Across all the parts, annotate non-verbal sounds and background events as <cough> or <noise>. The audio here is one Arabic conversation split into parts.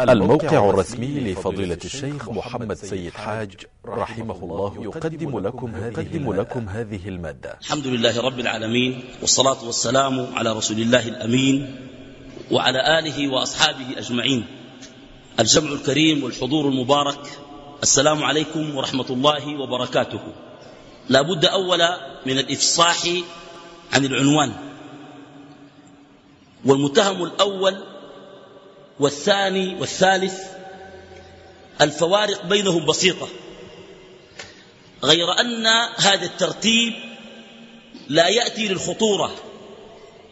الموقع الرسمي لفضيلة الشيخ محمد سيد حاج رحمه الله يقدم لكم هذه, لكم هذه ا الحمد لله رب العالمين والصلاة والسلام على رسول الله الأمين وعلى آله وأصحابه أجمعين. الجمع الكريم والحضور المبارك السلام عليكم ورحمة الله وبركاته. لا بد أولا من الإفصاح عن العنوان. والمتهم الأول والثاني والثالث الفوارق بينهم بسيطة غير أن هذا الترتيب لا يأتي للخطورة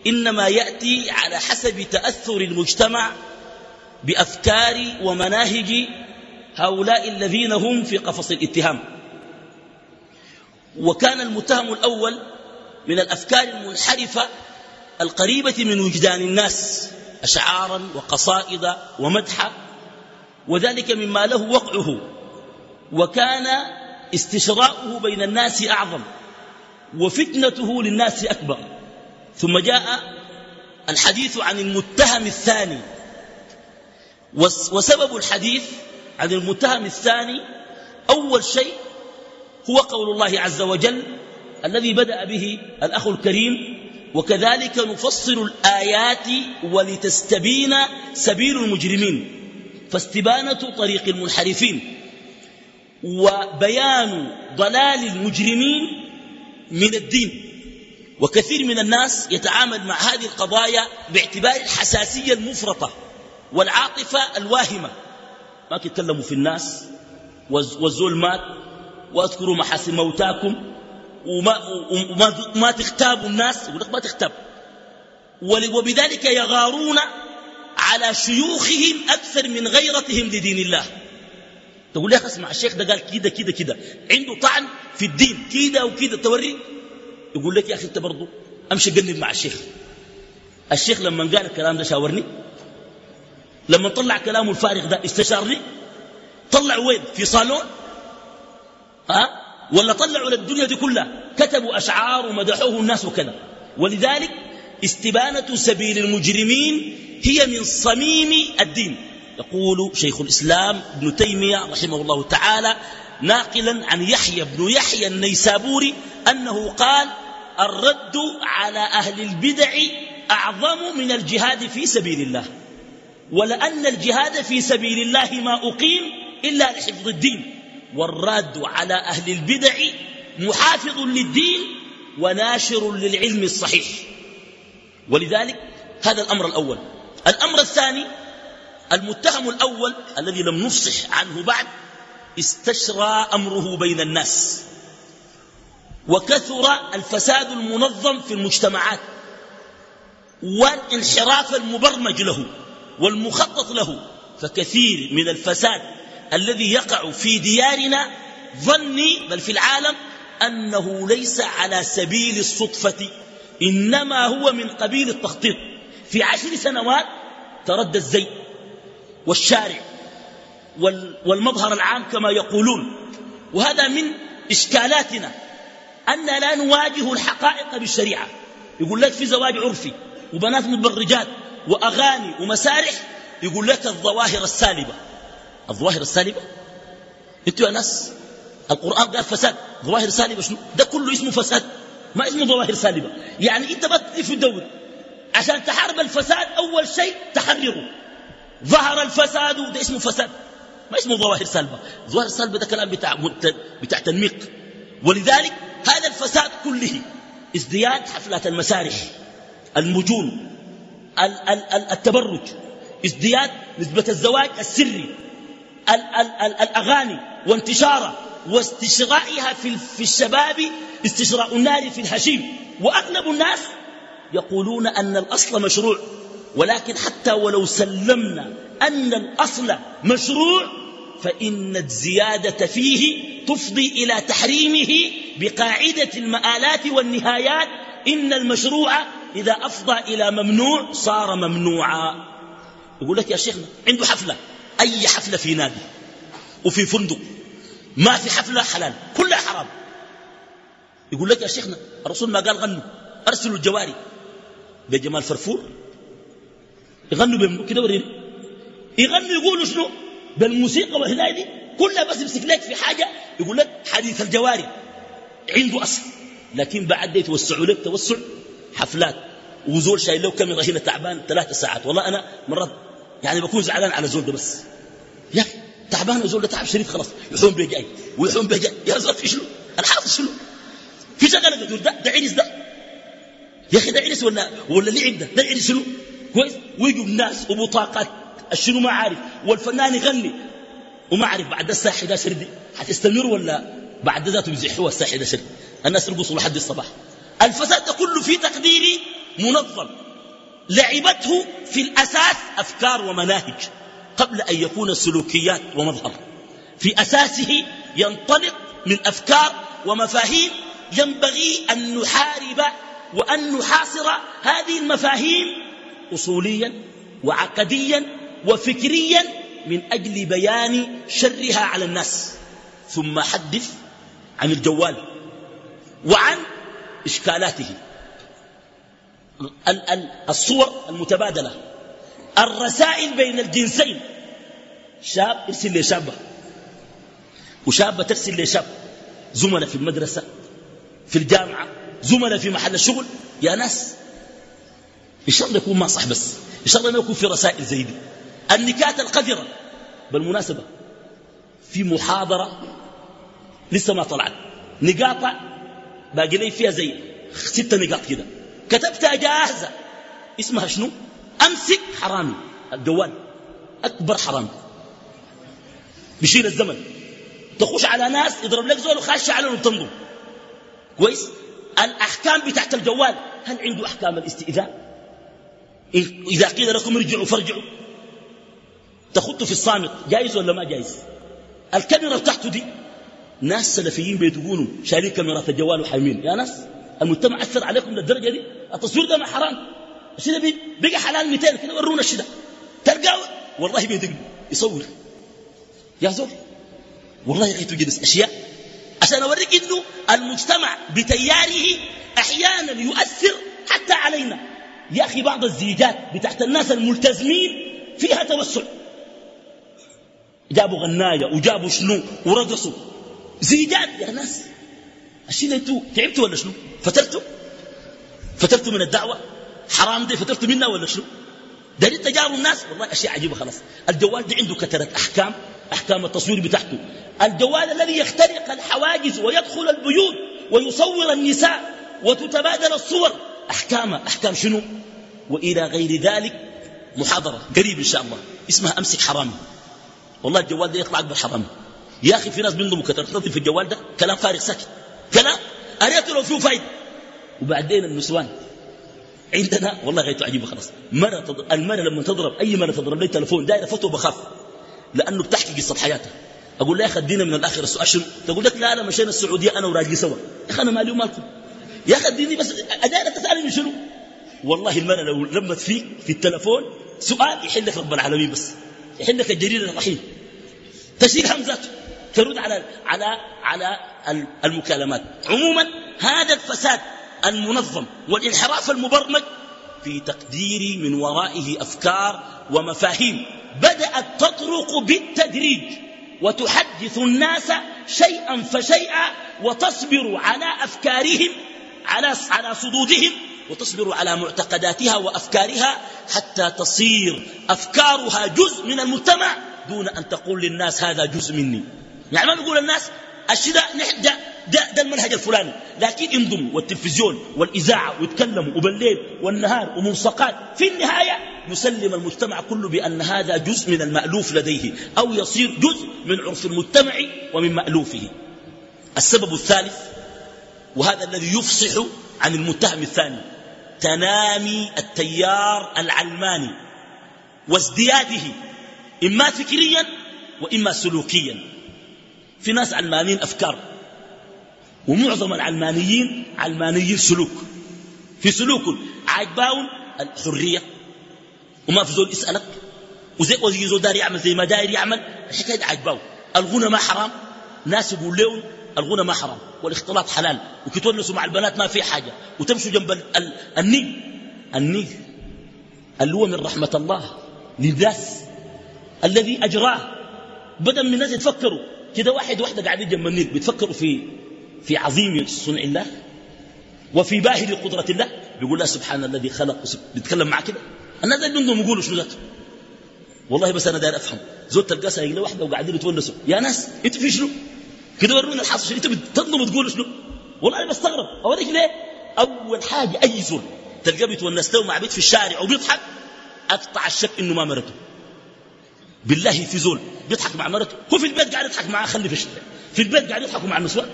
إنما يأتي على حسب تأثر المجتمع بأفكار ومناهج هؤلاء الذين هم في قفص الاتهام. وكان المتهم الأول من الأفكار المنحرفة القريبة من وجدان الناس. أشعارا وقصائد ومدحا وذلك مما له وقعه وكان استشراؤه بين الناس أعظم وفتنته للناس أكبر. ثم جاء الحديث عن المتهم الثاني. وسبب الحديث عن المتهم الثاني أول شيء هو قول الله عز وجل الذي بدأ به الأخ الكريم وكذلك نفصل الآيات ولتستبين سبيل المجرمين. فاستبانة طريق المنحرفين وبيان ضلال المجرمين من الدين. وكثير من الناس يتعامل مع هذه القضايا باعتبار الحساسية المفرطة والعاطفة الواهمة. ما تتكلموا في الناس والزول مات وأذكروا محاسن موتاكم وما, وما ما تختابوا الناس يقول لك ما تختاب. وبذلك يغارون على شيوخهم أكثر من غيرتهم لدين الله. تقول لي اسمع الشيخ ده قال كده كده كده. عنده طعن في الدين. كده وكده توري؟ يقول لك يا أخي أنت برضه أمشي قلب مع الشيخ. الشيخ لما قال الكلام ده شاورني؟ لما طلع كلامه الفارغ ده استشارني؟ طلع وين؟ في صالون؟ ها؟ ولا طلعوا للدنيا دي كلها. كتبوا أشعار ومدحوه الناس وكذا. ولذلك استبانة سبيل المجرمين هي من صميم الدين. يقول شيخ الإسلام ابن تيمية رحمه الله تعالى ناقلا عن يحيى بن يحيى النيسابوري أنه قال الرد على أهل البدع أعظم من الجهاد في سبيل الله. ولأن الجهاد في سبيل الله ما أقيم إلا لحفظ الدين. والراد على أهل البدع محافظ للدين وناشر للعلم الصحيح. ولذلك هذا الأمر الأول. الأمر الثاني المتهم الأول الذي لم نفصح عنه بعد استشرى أمره بين الناس. وكثر الفساد المنظم في المجتمعات والانحراف المبرمج له والمخطط له. فكثير من الفساد الذي يقع في ديارنا ظني بل في العالم أنه ليس على سبيل الصدفة إنما هو من قبيل التخطيط. في عشر سنوات تردى الزي والشارع والمظهر العام كما يقولون. وهذا من إشكالاتنا أن لا نواجه الحقائق بالشريعة. يقول لك في زواج عرفي وبنات متبرجات وأغاني ومسارح يقول لك الظواهر السالبة. الظواهر السالبة؟ أنتوا يا ناس القرآن قال فساد. ظواهر سالبة شنو؟ ده كله اسمه فساد. ما اسمه ظواهر سالبة. يعني انت ما في الدور عشان تحارب الفساد أول شيء تحرره. ظهر الفساد ده اسمه فساد. ما اسمه ظواهر سالبة. ظواهر سالبة ده كلام بتاع, بتاع تنميق. ولذلك هذا الفساد كله ازدياد حفلات المسارح المجون التبرج. ازدياد نسبة الزواج السري. ال ال ال الأغاني وانتشارها واستشرائها في, في الشباب استشراء النار في الهشيم وأغلب الناس يقولون أن الأصل مشروع ولكن حتى ولو سلمنا أن الأصل مشروع فإن الزيادة فيه تفضي إلى تحريمه بقاعدة المآلات والنهايات. إن المشروع إذا أفضى إلى ممنوع صار ممنوعا. يقول لك يا شيخنا عنده حفلة. أي حفلة في نادي وفي فندق. ما في حفلة حلال كلها حرام. يقول لك يا شيخنا الرسول ما قال غنوا أرسلوا الجواري. بجمال فرفور. يغنوا كده وريني. يغنوا يقولوا شنو؟ بالموسيقى والهداية دي كلها بس يمسك لك في حاجة. يقول لك حديث الجواري عنده أصل. لكن بعد يتوسعوا لك توسع حفلات. وزول شايل له كاميرا هنا تعبان ثلاثة ساعات. والله أنا مرات يعني بكون زعلان على زول ده بس. يا أخي تعبان وزول ده تعب شديد خلاص. يحوم بيجاي ويحوم بيجاي يا زول في شنو؟ الحاصل شنو؟ في شغلة ده ده عرس ده. يا أخي ده عرس ولا ولا لعب ده ده عرس شنو؟ كويس. ويجوا الناس وبطاقات. شنو ما عارف. والفنان يغني. وما عارف بعد الساعة 11 دي حتستمر ولا بعد ذاته يزحوها الساعة 11 الناس يرقصوا لحد الصباح. الفساد ده كله في تقديري منظم. لعبته في الأساس أفكار ومناهج قبل أن يكون سلوكيات ومظهر. في أساسه ينطلق من أفكار ومفاهيم ينبغي أن نحارب وأن نحاصر هذه المفاهيم أصوليا وعقديا وفكريا من أجل بيان شرها على الناس. ثم حدث عن الجوال وعن إشكالاته. الصور المتبادلة. الرسائل بين الجنسين. شاب يرسل لشابة وشابة ترسل لشاب زملاء في المدرسة في الجامعة زملاء في محل الشغل. يا ناس إن شاء الله يكون ما صح بس. إن شاء الله ما يكون في رسائل زي دي. النكات القذرة. بالمناسبة في محاضرة لسه ما طلعت. نقاط باقي لي فيها زي ستة نقاط كده. كتبتها جاهزة اسمها شنو؟ أمسك حرامي. الجوال أكبر حرامي. بيشيل الزمن. تخش على ناس يضرب لك زول وخاش عليهم وتنظر. كويس؟ الأحكام بتاعت الجوال. هل عنده أحكام الاستئذان؟ إذا قيل لكم ارجعوا فارجعوا. تخطوا في الصامت. جايز ولا ما جايز؟ الكاميرا بتاعته دي. ناس سلفيين بيتقولوا شايلين كاميرات الجوال وحايمين يا ناس. المجتمع أثر عليكم للدرجة دي؟ التصوير ده ما حرام. الشيء ده بقى حلال 200 كده ورونا الشيء ده والله بيدقني يصور. يا زول والله يا أخي توجد أشياء. عشان أوريك إنه المجتمع بتياره أحيانا يؤثر حتى علينا. يا أخي بعض الزيجات بتاعت الناس الملتزمين فيها توسع جابوا غناية وجابوا شنو؟ ورقصوا. زيجات يا ناس. الشيء ده أنتوا تعبتوا ولا شنو؟ فترتوا؟ فترتوا من الدعوة؟ حرام دي فترتوا منها ولا شنو؟ دليل تجارب الناس. والله أشياء عجيبة خلاص. الجوال ده عنده كثره أحكام أحكام التصوير بتاعته. الجوال الذي يخترق الحواجز ويدخل البيوت ويصور النساء وتتبادل الصور. أحكام أحكام شنو؟ وإلى غير ذلك محاضرة قريب إن شاء الله. اسمها أمسك حرامي والله الجوال ده يطلع أكبر حرامي يا أخي في ناس بينضموا كثره في الجوال ده. كلام فارغ ساكت. كلام اريته لو فيه فايده وبعدين النسوان. عندنا والله غايته عجيبه خلاص. مرة تضرب المرة لما تضرب أي مرة تضرب لي تلفون دايرة فتوى بخاف. لأنه بتحكي قصة حياتها أقول لها خدينا من الآخر السؤال شنو؟ تقول لك لا أنا مشينا السعودية أنا وراجلي سوا. يا أخي أنا مالي ومالكم. يا أخي اديني بس أدايرة تسألني شنو؟ والله المرة لو لمت فيك في التلفون سؤال يحل لك رب العالمين بس. يحل لك الجرير الرحيم. تشيل همزاته ترد على على على المكالمات. عموما هذا الفساد المنظم والانحراف المبرمج في تقديري من ورائه أفكار ومفاهيم بدأت تطرق بالتدريج وتحدث الناس شيئا فشيئا وتصبر على أفكارهم على على صدودهم وتصبر على معتقداتها وأفكارها حتى تصير أفكارها جزء من المجتمع دون أن تقول للناس هذا جزء مني. يعني ما نقول الناس الشيء ده ده, ده المنهج الفلاني. لكن انضموا والتلفزيون والإذاعة ويتكلموا وبالليل والنهار وملصقات في النهاية يسلم المجتمع كله بأن هذا جزء من المألوف لديه أو يصير جزء من عرف المجتمع ومن مألوفه. السبب الثالث وهذا الذي يفصح عن المتهم الثاني تنامي التيار العلماني وازدياده إما فكريا وإما سلوكيا. في ناس علمانيين أفكار ومعظم العلمانيين علمانيين سلوك. في سلوك عاجباهم الحرية وما في زول يسألك وزي وزي زول داير يعمل زي ما داير يعمل الحكاية دي الغنى ما حرام ناس يقول لهم الغنى ما حرام والاختلاط حلال وكتونسوا مع البنات ما في حاجة وتمشوا جنب النيل النيل اللي هو من رحمة الله للناس الذي أجراه بدأ من الناس يتفكروا. كده واحد واحدة قاعدين جنب النيل بيتفكروا في في عظيم صنع الله؟ وفي باهر قدرة الله؟ بيقول لا سبحان الذي خلق بيتكلم معاه كده؟ الناس اللي عندهم يقولوا شنو ذاته؟ والله بس أنا داير أفهم. زول تلقى سايق واحدة وقاعدين يتونسوا. يا ناس أنتوا في شنو؟ كده ورونا الحاصل شنو؟ أنتوا بتطلبوا تقولوا شنو؟ والله أنا بستغرب. أوريك ليه؟ أول حاجة أي زول تلقاه بيتونس له مع بيت في الشارع وبيضحك أقطع الشك إنه ما مرته. بالله في زول بيضحك مع مرته هو في البيت قاعد يضحك معاه خلي في الشارع في البيت قاعد يضحكوا مع النسوان.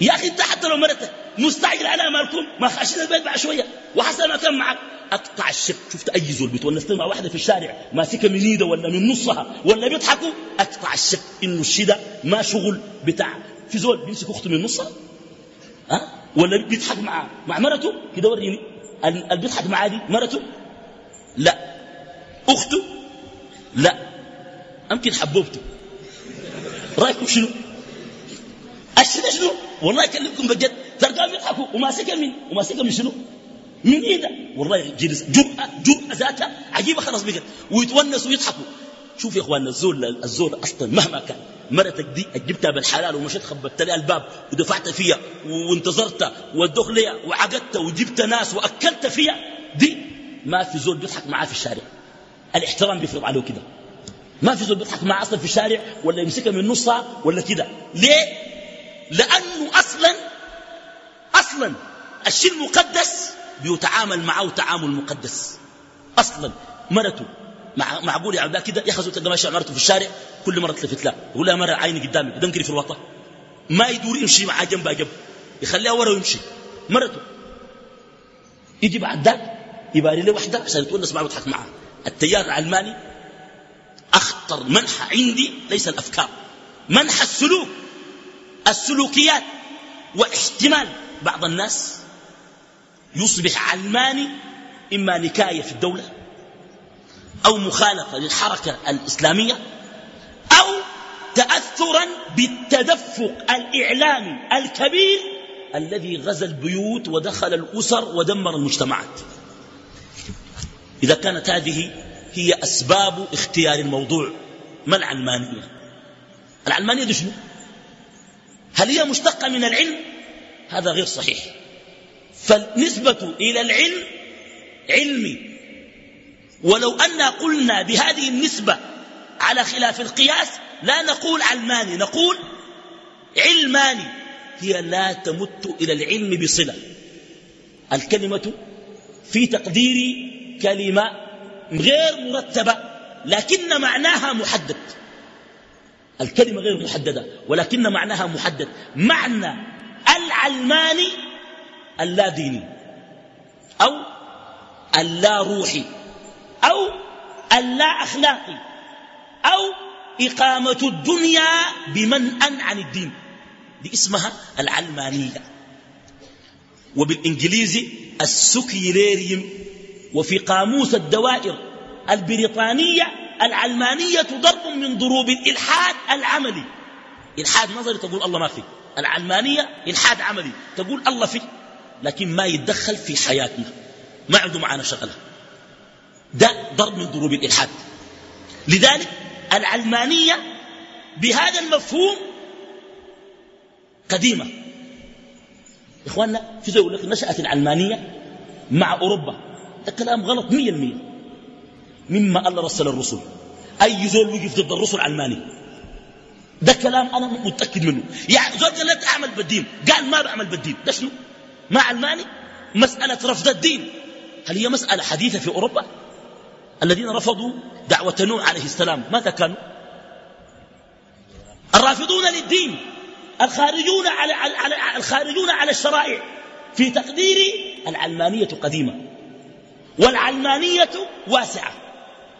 يا أخي انت حتى لو مرتك مستعجل على مالكم ما خاشين البيت بعد شوية. وحسن ما كان معك. أقطع الشك. شفت أي زول بيتونس مع واحدة في الشارع ماسكة من إيده ولا من نصها ولا بيضحكوا؟ أقطع الشك. إنه الشدة ما شغل بتاع في زول بيمسك أخته من نصها؟ ها؟ ولا بيضحك مع مع مرته؟ كده وريني. اللي بيضحك معاه دي مرته؟ لا. أخته؟ لا. أمكن حبوبته. رأيكم شنو؟ الشده شنو؟ والله اكلمكم بجد. تلقاهم يضحكوا وماسكه من؟ وماسكه من شنو؟ من ايده والله جلس. جرأة جرأة ذاتها عجيبة خلاص بقت ويتونسوا ويضحكوا. شوف يا إخواننا الزول الزول أصلا مهما كان مرتك دي جبتها بالحلال ومشيت خبطت لها الباب ودفعت فيها وانتظرت ودخ ليها وعقدت وجبت ناس وأكلت فيها. دي ما في زول بيضحك معاه في الشارع. الاحترام بيفرض عليه كده. ما في زول بيضحك معاه أصلا في الشارع ولا يمسكها من نصها ولا كده. ليه؟ لأنه أصلا أصلا الشيء المقدس بيتعامل معه تعامل مقدس. أصلا مرته مع معقول يا عبد كده ياخذ تلقى ماشي مرته في الشارع كل مرة تلفت لها يقول لها مرة عيني قدامي دنكري في الوطن ما يدور يمشي معاه جنب جنب يخليها ورا ويمشي. مرته. يجي بعد ذاك يباري له وحدة عشان يتونس معه ويضحك معها. التيار العلماني أخطر منحى عندي ليس الأفكار منحى السلوك السلوكيات واحتمال بعض الناس يصبح علماني إما نكاية في الدولة أو مخالفة للحركة الإسلامية أو تأثرا بالتدفق الإعلامي الكبير الذي غزا البيوت ودخل الأسر ودمر المجتمعات. إذا كانت هذه هي أسباب اختيار الموضوع ما العلمانية؟ العلمانية شنو؟ هل هي مشتقة من العلم؟ هذا غير صحيح. فالنسبة إلى العلم علمي. ولو أن قلنا بهذه النسبة على خلاف القياس لا نقول علماني نقول علماني. هي لا تمت إلى العلم بصلة. الكلمة في تقدير كلمة غير مرتبة لكن معناها محدد. الكلمة غير محددة ولكن معناها محدد. معنى العلماني اللا ديني أو اللا روحي أو اللا أخلاقي أو إقامة الدنيا بمنأ عن الدين. دي اسمها العلمانية. وبالإنجليزي السكيليريم. وفي قاموس الدوائر البريطانية العلمانية ضرب من ضروب الإلحاد العملي. إلحاد نظري تقول الله ما فيه العلمانية إلحاد عملي. تقول الله فيه لكن ما يتدخل في حياتنا. ما عنده معانا شغلة. ده ضرب من ضروب الإلحاد. لذلك العلمانية بهذا المفهوم قديمة. إخواننا في زي لك نشأت العلمانية مع أوروبا. ده كلام غلط؟ مية المية. مما الله رسل الرسل. أي زول وقف ضد الرسل علماني. ده كلام أنا متأكد منه. يعني زول قال لا أعمل بالدين. قال ما بعمل بالدين. ده شنو؟ ما علماني؟ مسألة رفض الدين. هل هي مسألة حديثة في أوروبا؟ الذين رفضوا دعوة نوح عليه السلام. ماذا كانوا؟ الرافضون للدين. الخارجون على, على, على الخارجون على الشرائع. في تقديري العلمانية قديمة. والعلمانية واسعة.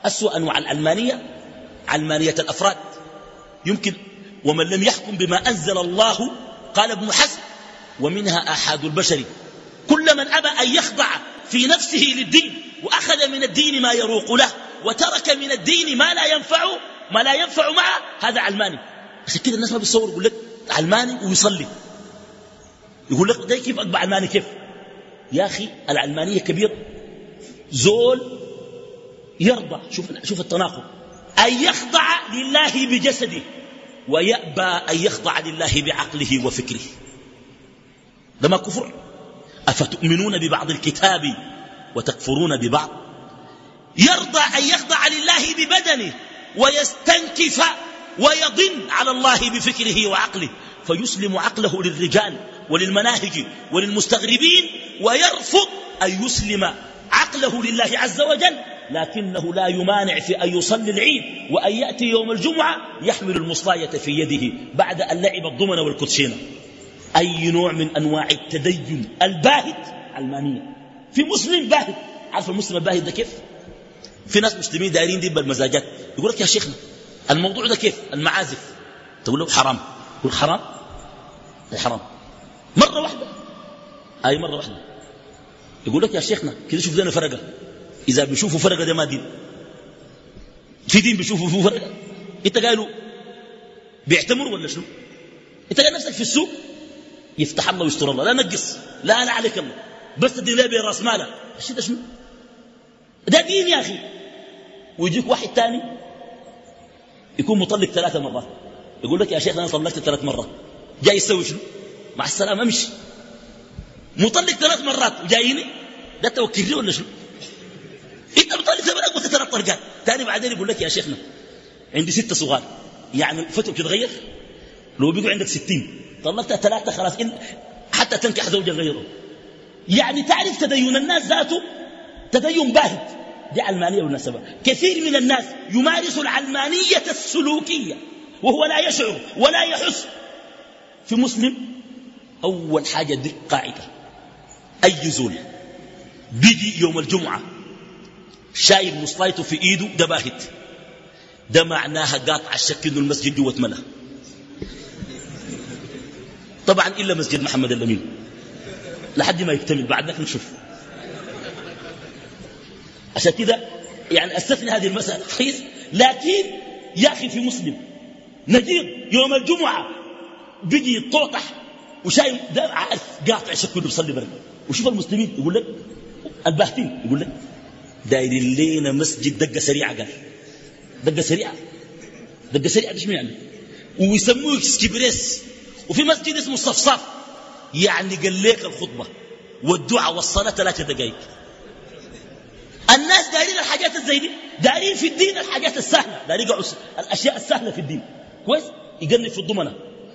أسوأ أنواع العلمانية علمانية الأفراد. يمكن ومن لم يحكم بما أنزل الله قال ابن حزم ومنها آحاد البشر كل من أبى أن يخضع في نفسه للدين وأخذ من الدين ما يروق له وترك من الدين ما لا ينفعه ما لا ينفع معه هذا علماني. عشان كده الناس ما بيصور يقول لك علماني ويصلي. يقول لك ده كيف أطبع علماني كيف؟ يا أخي العلمانية كبيرة. زول يرضى شوف, شوف التناقض. أن يخضع لله بجسده ويأبى أن يخضع لله بعقله وفكره. ده ما كفر. أفتؤمنون ببعض الكتاب وتكفرون ببعض؟ يرضى أن يخضع لله ببدنه ويستنكف ويضن على الله بفكره وعقله. فيسلم عقله للرجال وللمناهج وللمستغربين ويرفض أن يسلم عقله لله عز وجل لكنه لا يمانع في أن يصلي العيد وأن يأتي يوم الجمعة يحمل المصلاية في يده بعد أن لعب الضمن والكوتشينة. أي نوع من أنواع التدين الباهت؟ علمانية في مسلم باهت. عارف المسلم الباهت ده كيف؟ في ناس مسلمين دايرين دي بالمزاجات. يقول لك يا شيخنا الموضوع ده كيف؟ المعازف. تقول له حرام. يقول حرام؟ أي حرام؟ مرة واحدة. أي مرة واحدة. يقول لك يا شيخنا كده شوف لنا فرقة. إذا بيشوفوا فرقة ده ما دين. في دين بيشوفوا فيه فرقة. إنت قالوا بيعتمروا ولا شنو؟ إنت قال نفسك في السوق يفتح الله ويستر الله. لا نقص لا لا عليك الله. بس تدين ليه براس مالك. الشيء ده شنو؟ ده دين يا أخي. ويجيك واحد تاني يكون مطلق ثلاثة مرات. يقول لك يا شيخ أنا طلقت ثلاث مرات. جاي يسوي شنو؟ مع السلامة أمشي. مطلق ثلاث مرات. وجايني ده توكلني ولا شنو؟ إنت مطلق ثلاث قلت ثلاث طرقات ثاني بعدين يقول لك يا شيخنا عندي ستة صغار يعني فتوى بتتغير لو بيقول عندك ستين طلقت ثلاثة خلاص إن حتى تنكح زوجا غيره. يعني تعرف تدين الناس ذاته؟ تدين باهت. دي علمانية بالمناسبة. كثير من الناس يمارس العلمانية السلوكية وهو لا يشعر ولا يحس. في مسلم أول حاجة دي قاعدة أي زول بيجي يوم الجمعة شايل مصلايته في إيده ده باهت. ده معناها قاطع الشك إنه المسجد جوة ملا طبعا إلا مسجد محمد الأمين. لحد ما يكتمل بعد ذلك نشوف. عشان كده يعني أستثني هذه المسألة. كويس لكن يا أخي في مسلم نجيب يوم الجمعة بيجي يطوطح وشايل ده عارف قاطع شكله بيصلي برا وشوف المسلمين يقول لك الباهتين يقول لك دايرين لينا مسجد دقة سريعة قال. دقة سريعة. دقة سريعة إيش يعني ويسموه إكسكبريس. وفي مسجد اسمه الصفصاف. يعني قال لك الخطبة والدعاء والصلاة ثلاثة دقائق. الناس دايرين الحاجات الزي دي دايرين في الدين الحاجات السهلة. دايرين الأشياء السهلة في الدين. كويس؟ يقلب في الضمنة.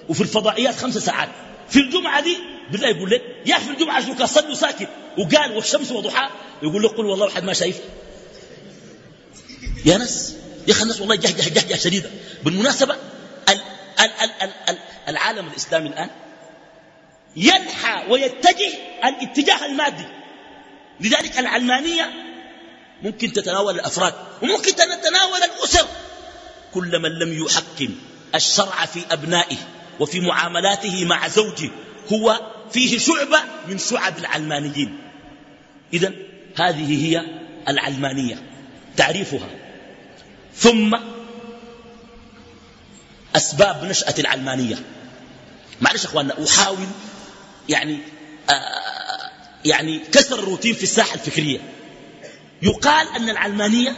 وفي الفضائيات خمس ساعات. في الجمعة دي بالله يقول لك يا أخي في الجمعة شو كان صلوا ساكت وقال والشمس وضحى يقول لك قل والله واحد ما شايف. يا ناس يا أخي الناس والله جهجه جهجه شديدة. بالمناسبة ال ال ال ال ال العالم الإسلامي الآن ينحى ويتجه الاتجاه المادي. لذلك العلمانية ممكن تتناول الأفراد وممكن تتناول الأسر. كل من لم يحكم الشرع في أبنائه وفي معاملاته مع زوجه هو فيه شعبة من شعب العلمانيين. إذا هذه هي العلمانية تعريفها. ثم أسباب نشأة العلمانية. معلش أخواننا أحاول يعني آه يعني كسر الروتين في الساحة الفكرية. يقال أن العلمانية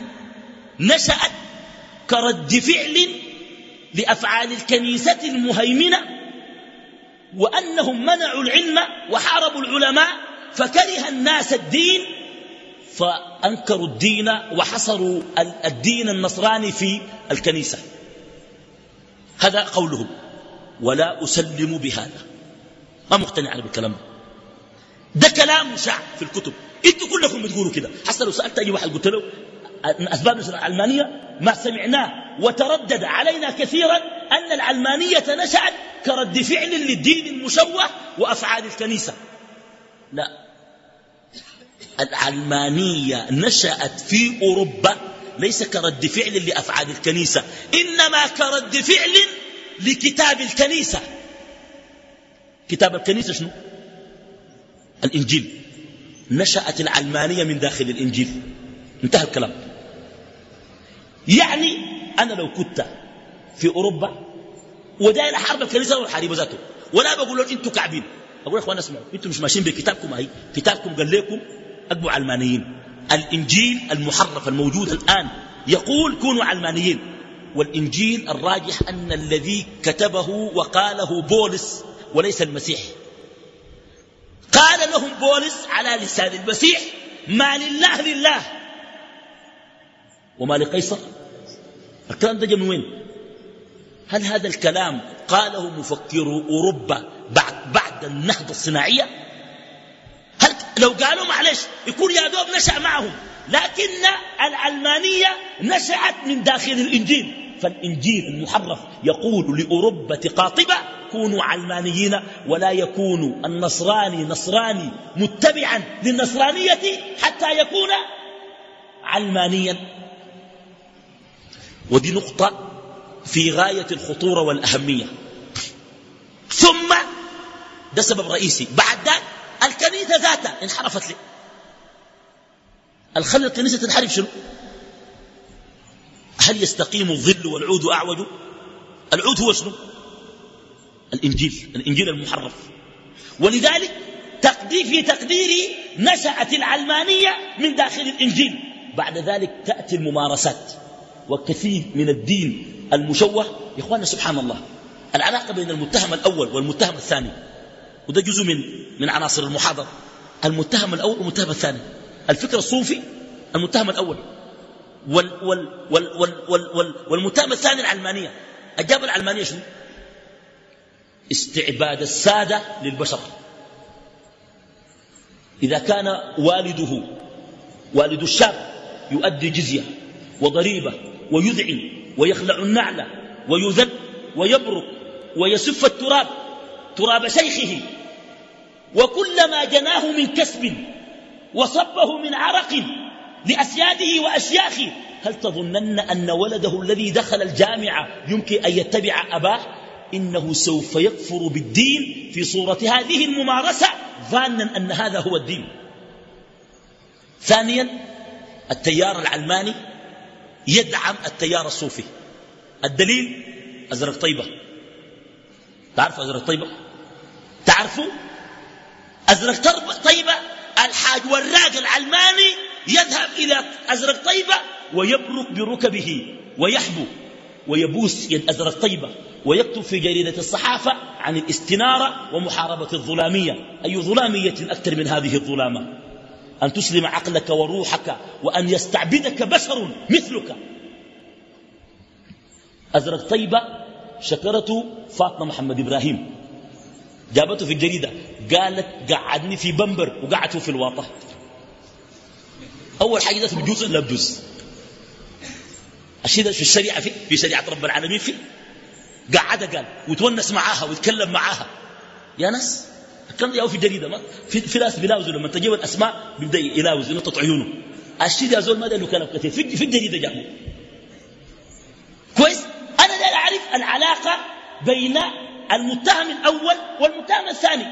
نشأت كرد فعل لأفعال الكنيسة المهيمنة وأنهم منعوا العلم وحاربوا العلماء فكره الناس الدين فأنكروا الدين وحصروا الدين النصراني في الكنيسة. هذا قولهم. ولا أسلم بهذا. ما مقتنع بالكلام ده. كلام مشاع في الكتب. أنتوا كلكم بتقولوا كده. حتى لو سألت أي واحد قلت له من أسباب العلمانية ما سمعناه وتردد علينا كثيرا أن العلمانية نشأت كرد فعل للدين المشوه وأفعال الكنيسة. لا. العلمانية نشأت في أوروبا ليس كرد فعل لأفعال الكنيسة إنما كرد فعل لكتاب الكنيسة. كتاب الكنيسة شنو؟ الإنجيل. نشأت العلمانية من داخل الإنجيل. انتهى الكلام. يعني أنا لو كنت في أوروبا وداير حرب الكنيسة والحريب ذاته ولا بقول لهم أنتوا كعبين. أقول يا أخوان اسمعوا أنتوا مش ماشيين بكتابكم هاي كتابكم قال لكم أقبوا علمانيين الإنجيل المحرف الموجود الآن يقول كونوا علمانيين والإنجيل الراجح أن الذي كتبه وقاله بولس وليس المسيح. قال لهم بولس على لسان المسيح ما لله لله. وما لقيصر؟ الكلام ده من وين؟ هل هذا الكلام قاله مفكر أوروبا بعد, بعد النهضة الصناعية؟ هل لو قالوا معلش يكون يا دوب نشأ معهم لكن العلمانية نشأت من داخل الإنجيل. فالإنجيل المحرف يقول لأوروبا قاطبة كونوا علمانيين ولا يكون النصراني نصراني متبعا للنصرانية حتى يكون علمانيا. ودي نقطة في غاية الخطورة والأهمية. ثم ده سبب رئيسي. بعد ذلك الكنيسة ذاتها انحرفت لي الخلي الكنيسة تنحرف شنو؟ هل يستقيم الظل والعود أعوج؟ العود هو شنو؟ الإنجيل الإنجيل المحرف. ولذلك تقدير في تقديري نشأت العلمانية من داخل الإنجيل. بعد ذلك تأتي الممارسات. وكثير من الدين المشوه. يا إخواننا سبحان الله. العلاقة بين المتهم الأول والمتهم الثاني. وده جزء من من عناصر المحاضرة. المتهم الأول والمتهم الثاني. الفكر الصوفي المتهم الأول. وال وال وال وال وال وال والمتهم الثاني العلمانية. أجاب العلمانية شنو؟ استعباد السادة للبشر. إذا كان والده والد الشاب يؤدي جزية وضريبة ويذعن ويخلع النعل ويذل ويبرك ويسف التراب تراب شيخه. وكلما جناه من كسب وصبه من عرق لأسياده وأشياخه. هل تظنن أن ولده الذي دخل الجامعة يمكن أن يتبع أباه؟ إنه سوف يكفر بالدين في صورة هذه الممارسة. ظانا أن هذا هو الدين. ثانيا التيار العلماني. يدعم التيار الصوفي. الدليل أزرق طيبة. تعرف أزرق طيبة؟ تعرفوا؟ أزرق طيبة الحاج وراق العلماني يذهب إلى أزرق طيبة ويبرك بركبه ويحبو ويبوس يد أزرق طيبة ويكتب في جريدة الصحافة عن الاستنارة ومحاربة الظلامية. أي ظلامية أكثر من هذه الظلامة؟ أن تسلم عقلك وروحك وأن يستعبدك بشر مثلك. أزرق طيبة شكرته فاطمة محمد إبراهيم. جابته في الجريدة. قالت قعدني في بمبر وقعدته في الواطة. أول حاجة ذاته بجوز لا بجوز الشيء في الشريعة في في شريعة رب العالمين في. قعد قال وتونس معاها ويتكلم معاها. يا ناس الكلام ده في الجريدة ما في, في ناس بيلاوزوا لما تجيب الأسماء بيبدأ يلاوز ينطط عيونه. الشيء ده زول ما ده له كلام كثير. في, في الجريدة جابه. كويس؟ أنا لا أعرف العلاقة بين المتهم الأول والمتهم الثاني.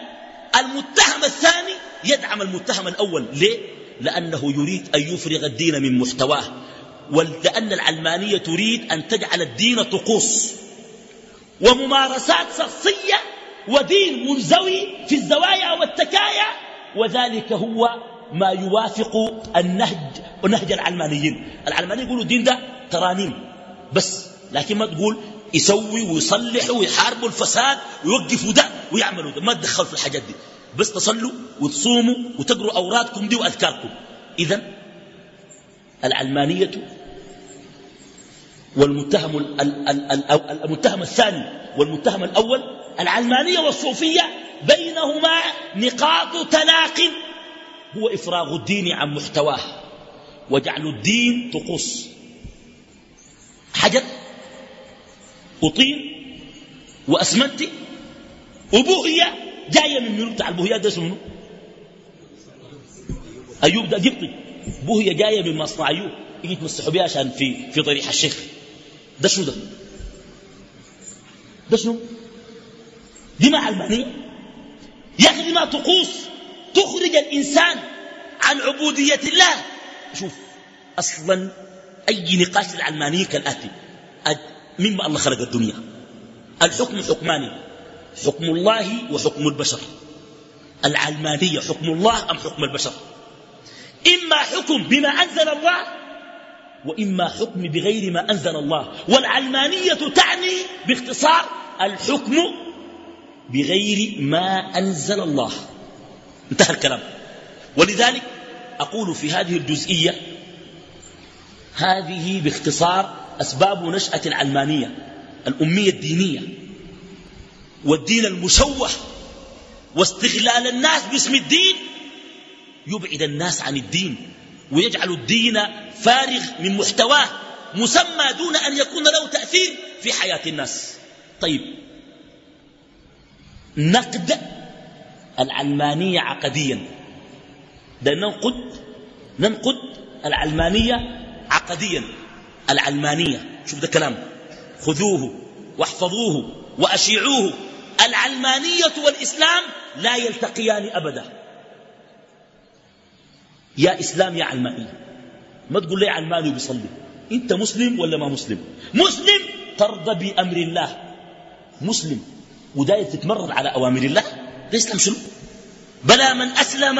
المتهم الثاني يدعم المتهم الأول. ليه؟ لأنه يريد أن يفرغ الدين من محتواه. ولأن العلمانية تريد أن تجعل الدين طقوس. وممارسات شخصية ودين منزوي في الزوايا والتكايا وذلك هو ما يوافق النهج نهج العلمانيين. العلمانيين يقولوا الدين ده ترانيم بس لكن ما تقول يسوي ويصلح ويحاربوا الفساد ويوقفوا ده ويعملوا ده. ما تدخلوا في الحاجات دي. بس تصلوا وتصوموا وتقروا أورادكم دي وأذكاركم. إذا العلمانية والمتهم المتهم الثاني والمتهم الأول العلمانية والصوفية بينهما نقاط تلاق هو إفراغ الدين عن محتواه وجعل الدين طقوس. حجر وطين وأسمنت وبوهية. جاية من منو؟ بتاع البوهيات ده اسمه أيوب ده قبطي بوهية جاية من مصنع أيوب. يجي يتمسحوا بها عشان في في ضريح الشيخ. ده شنو ده؟ ده شنو؟ دي ما علمانية يا أخي دي ما طقوس تخرج الإنسان عن عبودية الله. شوف أصلا أي نقاش العلمانية كالآتي مما الله خلق الدنيا؟ الحكم حكماني. حكم الله وحكم البشر. العلمانية حكم الله أم حكم البشر؟ إما حكم بما أنزل الله وإما حكم بغير ما أنزل الله. والعلمانية تعني باختصار الحكم بغير ما أنزل الله. انتهى الكلام. ولذلك أقول في هذه الجزئية هذه باختصار أسباب نشأة العلمانية الأمية الدينية والدين المشوه واستغلال الناس باسم الدين. يبعد الناس عن الدين ويجعل الدين فارغ من محتواه مسمى دون أن يكون له تأثير في حياة الناس. طيب نقد العلمانية عقديا. ده ننقد ننقد العلمانية عقديا. العلمانية شوف ده كلام. خذوه واحفظوه وأشيعوه. العلمانية والإسلام لا يلتقيان أبدا. يا إسلام يا علماني ما تقول لي علماني بيصلي أنت مسلم ولا ما مسلم؟ مسلم ترضى بأمر الله. مسلم. وداير تتمرد على أوامر الله. ده إسلام شنو؟ بلى من أسلم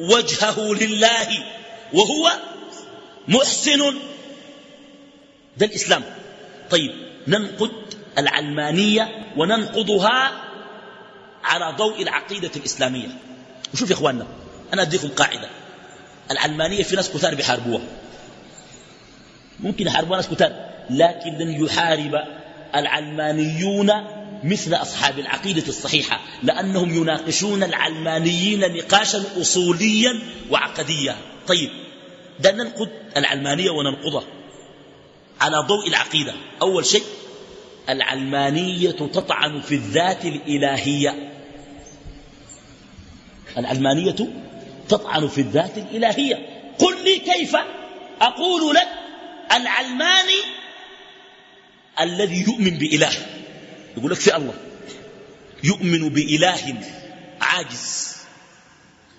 وجهه لله وهو محسن. ده الإسلام. طيب ننقد العلمانية وننقضها على ضوء العقيدة الإسلامية. وشوف يا إخواننا أنا أديكم قاعدة. العلمانية في ناس كثار بيحاربوها. ممكن يحاربوها ناس كثار لكن لن يحارب العلمانيون مثل أصحاب العقيدة الصحيحة لأنهم يناقشون العلمانيين نقاشا أصوليا وعقديا. طيب ده ننقد العلمانية وننقضها على ضوء العقيدة. أول شيء العلمانية تطعن في الذات الإلهية. العلمانية تطعن في الذات الإلهية. قل لي كيف أقول لك العلماني الذي يؤمن بإله. يقول لك في الله. يؤمن بإله عاجز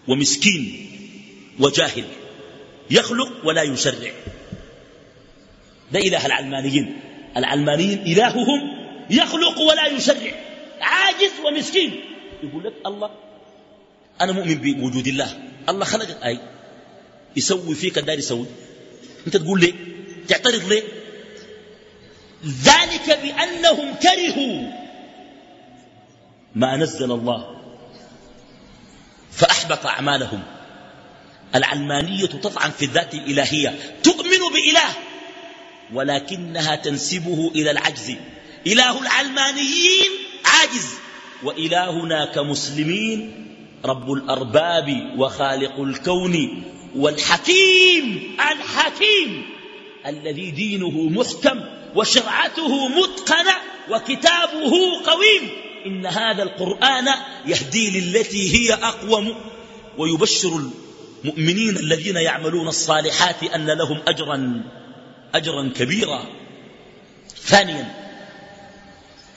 ومسكين وجاهل. يخلق ولا يشرع. ده إله العلمانيين. العلمانيين إلههم يخلق ولا يشرع. عاجز ومسكين. يقول لك الله أنا مؤمن بوجود الله. الله خلق أي يسوي فيك الدار يسوي. أنت تقول ليه تعترض ليه ذلك بأنهم كرهوا ما نزل الله. فأحبط أعمالهم. العلمانية تطعن في الذات الإلهية. تؤمن بإله ولكنها تنسبه إلى العجز. إله العلمانيين عاجز. وإلهنا كمسلمين رب الأرباب وخالق الكون والحكيم الحكيم الذي دينه محكم. وشرعته متقنة وكتابه قويم. إن هذا القرآن يهدي للتي هي أقوم ويبشر المؤمنين الذين يعملون الصالحات أن لهم أجرا أجرا كبيرا. ثانيا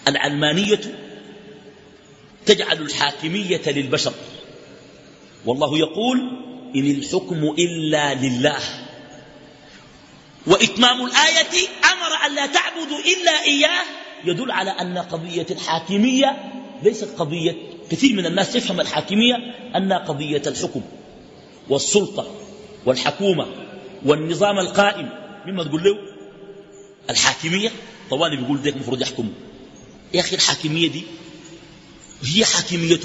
العلمانية تجعل الحاكمية للبشر. والله يقول إن الحكم إلا لله. وإتمام الآية أمر أن لا تعبدوا إلا إياه. يدل على أن قضية الحاكمية ليست قضية كثير من الناس يفهم الحاكمية أنها قضية الحكم والسلطة والحكومة والنظام القائم. مما تقول له الحاكمية؟ طوالي بيقول ديك مفروض يحكم. يا أخي الحاكمية دي هي حاكمية,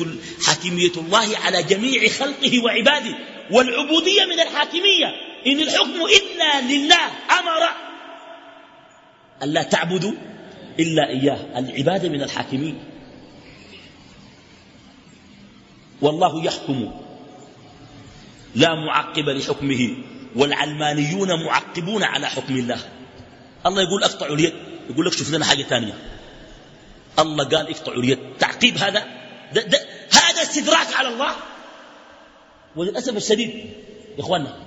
حاكمية الله على جميع خلقه وعباده والعبودية من الحاكمية. إن الحكم إلا لله أمر. أن لا تعبدوا إلا إياه العبادة من الحاكمين. والله يحكم. لا معقب لحكمه والعلمانيون معقبون على حكم الله. الله يقول اقطعوا اليد يقول لك شوف لنا حاجة ثانية الله قال اقطعوا اليد. تعقيب هذا ده ده هذا استدراك على الله. وللأسف الشديد يا إخواننا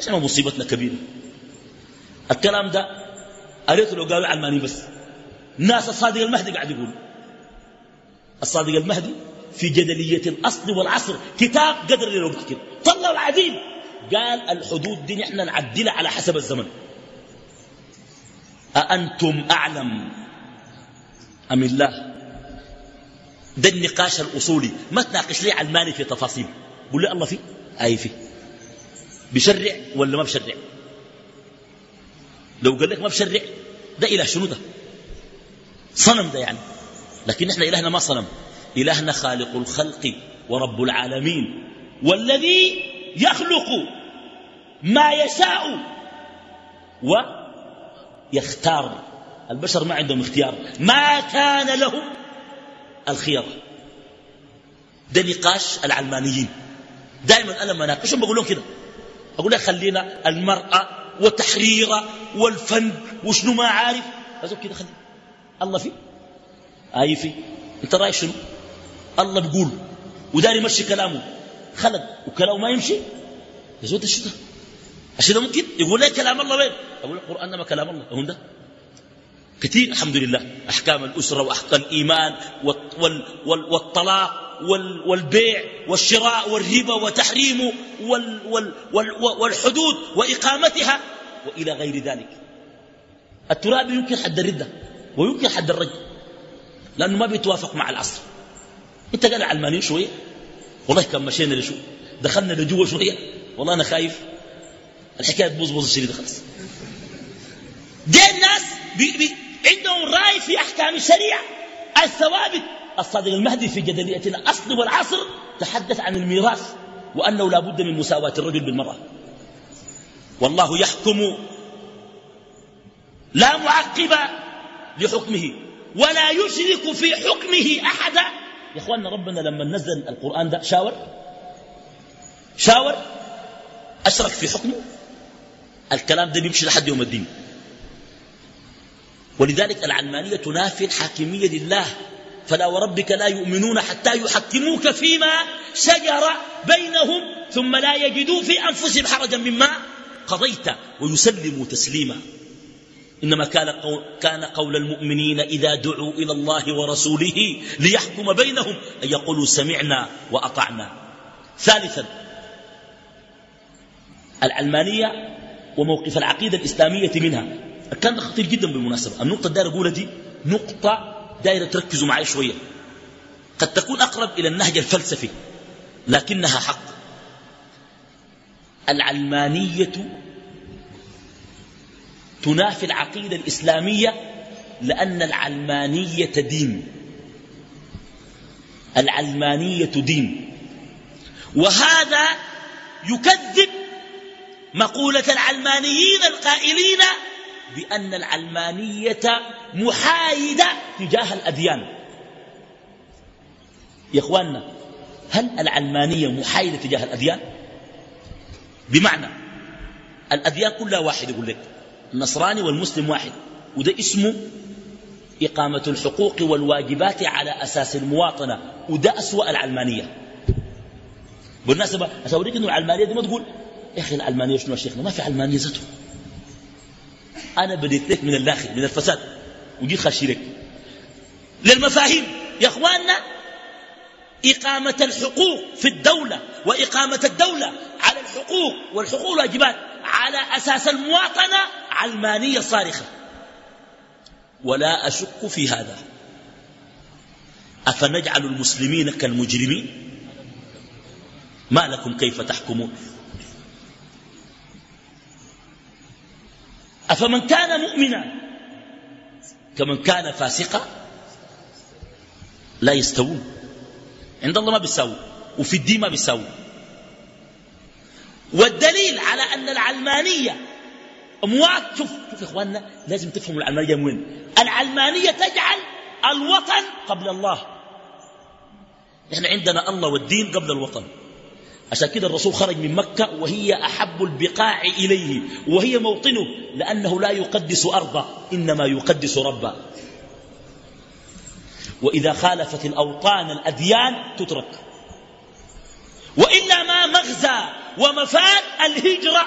إحنا مصيبتنا كبيرة؟ الكلام ده قريته لو قالوا علماني بس. ناس الصادق المهدي قاعد يقول. الصادق المهدي في جدلية الأصل والعصر كتاب قدر لو بحكي طلعوا العديد قال الحدود دي نحن نعدلها على حسب الزمن. أأنتم أعلم أم الله؟ ده النقاش الأصولي. ما تناقش لي علماني في تفاصيل. قول لي الله فيه. أي فيه. بشرع ولا ما بشرع؟ لو قال لك ما بشرع ده إله شنو ده؟ صنم ده يعني. لكن إحنا إلهنا ما صنم. إلهنا خالق الخلق ورب العالمين والذي يخلق ما يشاء ويختار. البشر ما عندهم اختيار. ما كان لهم الخيار. ده نقاش العلمانيين. دائما أنا لما اناقشهم بقول لهم كده. أقول لك خلينا المرأة والتحريره والفن وشنو ما عارف. ازوك كده خلي. الله فيه آي فيه أنت رأيك شنو؟ الله بيقول. وداري يمشي كلامه. خلق. وكلامه ما يمشي؟ يا زول الشتاء الشتاء ممكن يقول لك كلام الله وين أقول القرآن ما كلام الله. هون ده. كثير الحمد لله. أحكام الأسرة وأحكام الإيمان والطلاق. والبيع والشراء والربا وتحريمه والحدود وإقامتها وإلى غير ذلك. التراب يمكن حد الردة ويمكن حد الرجل لأنه ما بيتوافق مع العصر. أنت قال علماني شوية؟ والله كان مشينا لشو؟ دخلنا لجوه شوية؟ والله أنا خايف. الحكاية تبوظ بوظ الشديدة خلاص. دي الناس بي بي عندهم رأي في أحكام الشريعة. الثوابت الصادق المهدي في جدلية الأصل والعصر تحدث عن الميراث وأنه لا بد من مساواة الرجل بالمرأة. والله يحكم لا معقب لحكمه ولا يشرك في حكمه أحدا يا إخواننا ربنا لما نزل القرآن ده شاور؟ شاور؟ أشرك في حكمه؟ الكلام ده بيمشي لحد يوم الدين. ولذلك العلمانية تنافي الحاكمية لله فلا وربك لا يؤمنون حتى يحكموك فيما شجر بينهم ثم لا يجدوا في أنفسهم حرجا مما قضيت ويسلموا تسليما. إنما كان قول, كان قول المؤمنين إذا دعوا إلى الله ورسوله ليحكم بينهم أن يقولوا سمعنا وأطعنا. ثالثا العلمانية وموقف العقيدة الإسلامية منها. ده خطير جدا بالمناسبة. النقطة الدائرة أقولها دي نقطة دائرة تركزوا معي شوية. قد تكون أقرب إلى النهج الفلسفي لكنها حق. العلمانية تنافي العقيدة الإسلامية لأن العلمانية دين. العلمانية دين. وهذا يكذب مقولة العلمانيين القائلين بأن العلمانية محايدة تجاه الأديان. يا إخواننا هل العلمانية محايدة تجاه الأديان؟ بمعنى الأديان كلها واحد يقول لك النصراني والمسلم واحد وده اسمه إقامة الحقوق والواجبات على أساس المواطنة وده أسوأ العلمانية. بالمناسبة أشاوريك أنه العلمانية دي ما تقول يا أخي العلمانية شنو يا شيخنا؟ ما في علمانية ذاته أنا بديت لك من الداخل من الفساد وجيت خاشي لك للمفاهيم. يا أخواننا إقامة الحقوق في الدولة وإقامة الدولة على الحقوق والحقوق والواجبات على أساس المواطنة علمانية صارخة. ولا أشك في هذا. أفنجعل المسلمين كالمجرمين؟ ما لكم كيف تحكمون؟ أفمن كان مؤمنا؟ كمن كان فاسقا؟ لا يستوون. عند الله ما بيساووا وفي الدين ما بيساووا والدليل على أن العلمانية أموات شوف شوف يا إخواننا لازم تفهموا العلمانية من وين. العلمانية تجعل الوطن قبل الله. إحنا عندنا الله والدين قبل الوطن. عشان كده الرسول خرج من مكة وهي أحب البقاع إليه وهي موطنه لأنه لا يقدس أرضا إنما يقدس ربا وإذا خالفت الأوطان الأديان تترك. وإلا ما مغزى ومفاد الهجرة.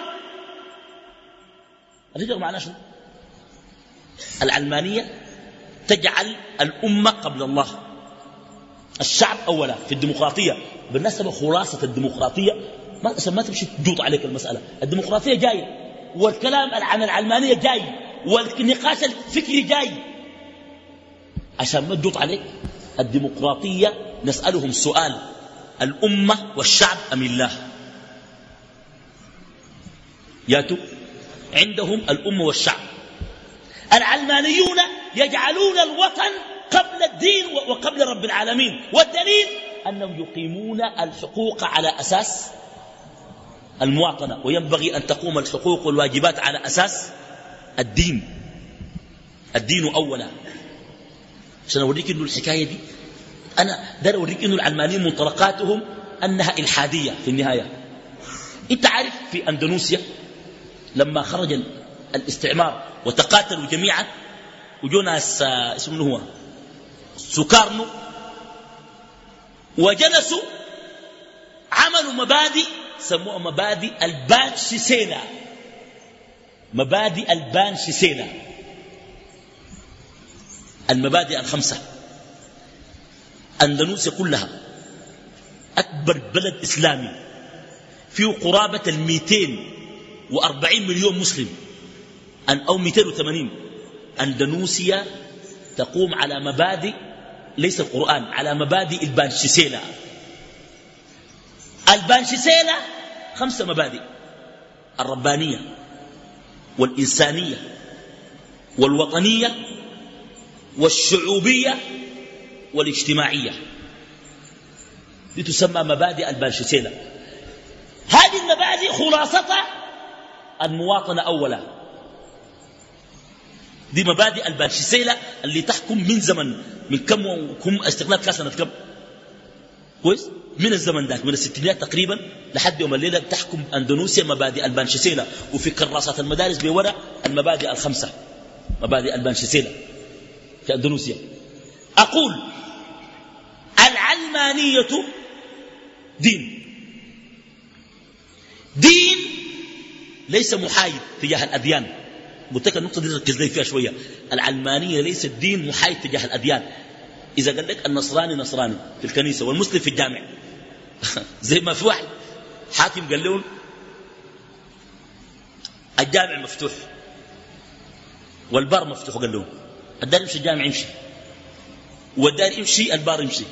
الهجرة معناها شنو؟ العلمانية تجعل الأمة قبل الله. الشعب أولا في الديمقراطية. بالنسبة خلاصة الديمقراطية ما ما تمشي تجوط عليك المسألة. الديمقراطية جاية والكلام عن العلمانية جاي والنقاش الفكري جاي. عشان ما تجوط عليك. الديمقراطية نسألهم سؤال. الأمة والشعب أم الله؟ ياتوا عندهم الأمة والشعب. العلمانيون يجعلون الوطن قبل الدين وقبل رب العالمين. والدليل أنهم يقيمون الحقوق على أساس المواطنة وينبغي أن تقوم الحقوق والواجبات على أساس الدين. الدين أولا. عشان أوريك أنه الحكاية دي. أنا دار أوريك أنه العلمانيين منطلقاتهم أنها إلحادية في النهاية. أنت عارف في أندونيسيا لما خرج الاستعمار وتقاتلوا جميعا وجو ناس اسمه هو؟ سكارنو وجلسوا عملوا مبادئ سموها مبادئ البان شيسينا مبادئ البان شيسينا المبادئ الخمسة. أندونيسيا كلها أكبر بلد إسلامي فيه قرابة الميتين وأربعين مليون مسلم أو ميتين وثمانين. أندونيسيا تقوم على مبادئ ليس القرآن على مبادئ البانشيسيلا. البانشيسيلا خمسة مبادئ الربانية والإنسانية والوطنية والشعوبية والاجتماعية. دي تسمى مبادئ البانشيسيلا. هذه المبادئ خلاصتها المواطنة أولا. دي مبادئ البانشيسيلا اللي تحكم من زمن من كم وكم استقلال كاس سنة كم؟ كويس؟ من الزمن ذاك من الستينات تقريبا لحد يوم الليلة تحكم أندونيسيا مبادئ البانشيسيلا وفي كراسات المدارس بورا المبادئ الخمسة مبادئ البانشيسيلا في أندونيسيا. أقول العلمانية دين. دين ليس محايد تجاه الأديان. قلت لك النقطة دي ركز لي فيها شوية. العلمانية ليست دين محايد تجاه الأديان. إذا قال لك النصراني نصراني في الكنيسة والمسلم في الجامع. <laughs> زي ما في واحد حاكم قال لهم الجامع مفتوح والبار مفتوح قال لهم. الدار يمشي الجامع يمشي. والدار يمشي البار يمشي.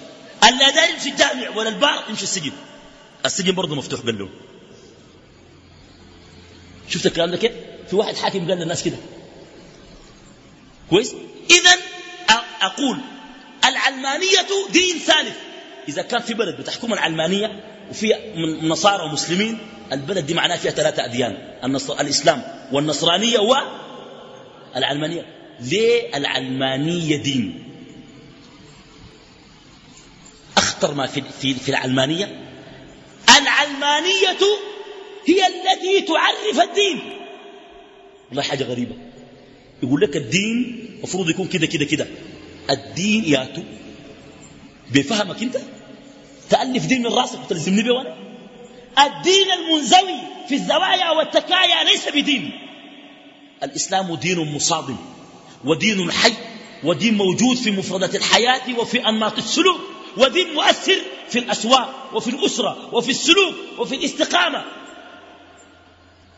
اللا دار يمشي الجامع ولا البار يمشي السجن. السجن برضه مفتوح قال لهم. شفت الكلام ده كيف؟ في واحد حاكم قال للناس كده. كويس؟ اذا أقول العلمانية دين ثالث. إذا كان في بلد بتحكم العلمانية وفي نصارى ومسلمين البلد دي معناها فيها ثلاثة أديان النصر الإسلام والنصرانية والعلمانيه ليه العلمانية دين؟ أخطر ما في, في, في العلمانية. العلمانية هي التي تعرف الدين. والله حاجة غريبة. يقول لك الدين مفروض يكون كده كده كده. الدين ياتو. بفهمك انت؟ تألف دين من راسك وتلزمني به وأنا؟ الدين المنزوي في الزوايا والتكايا ليس بدين. الإسلام دين مصادم ودين حي ودين موجود في مفردة الحياة وفي أنماط السلوك ودين مؤثر في الأسواق وفي الأسرة وفي السلوك وفي الاستقامة.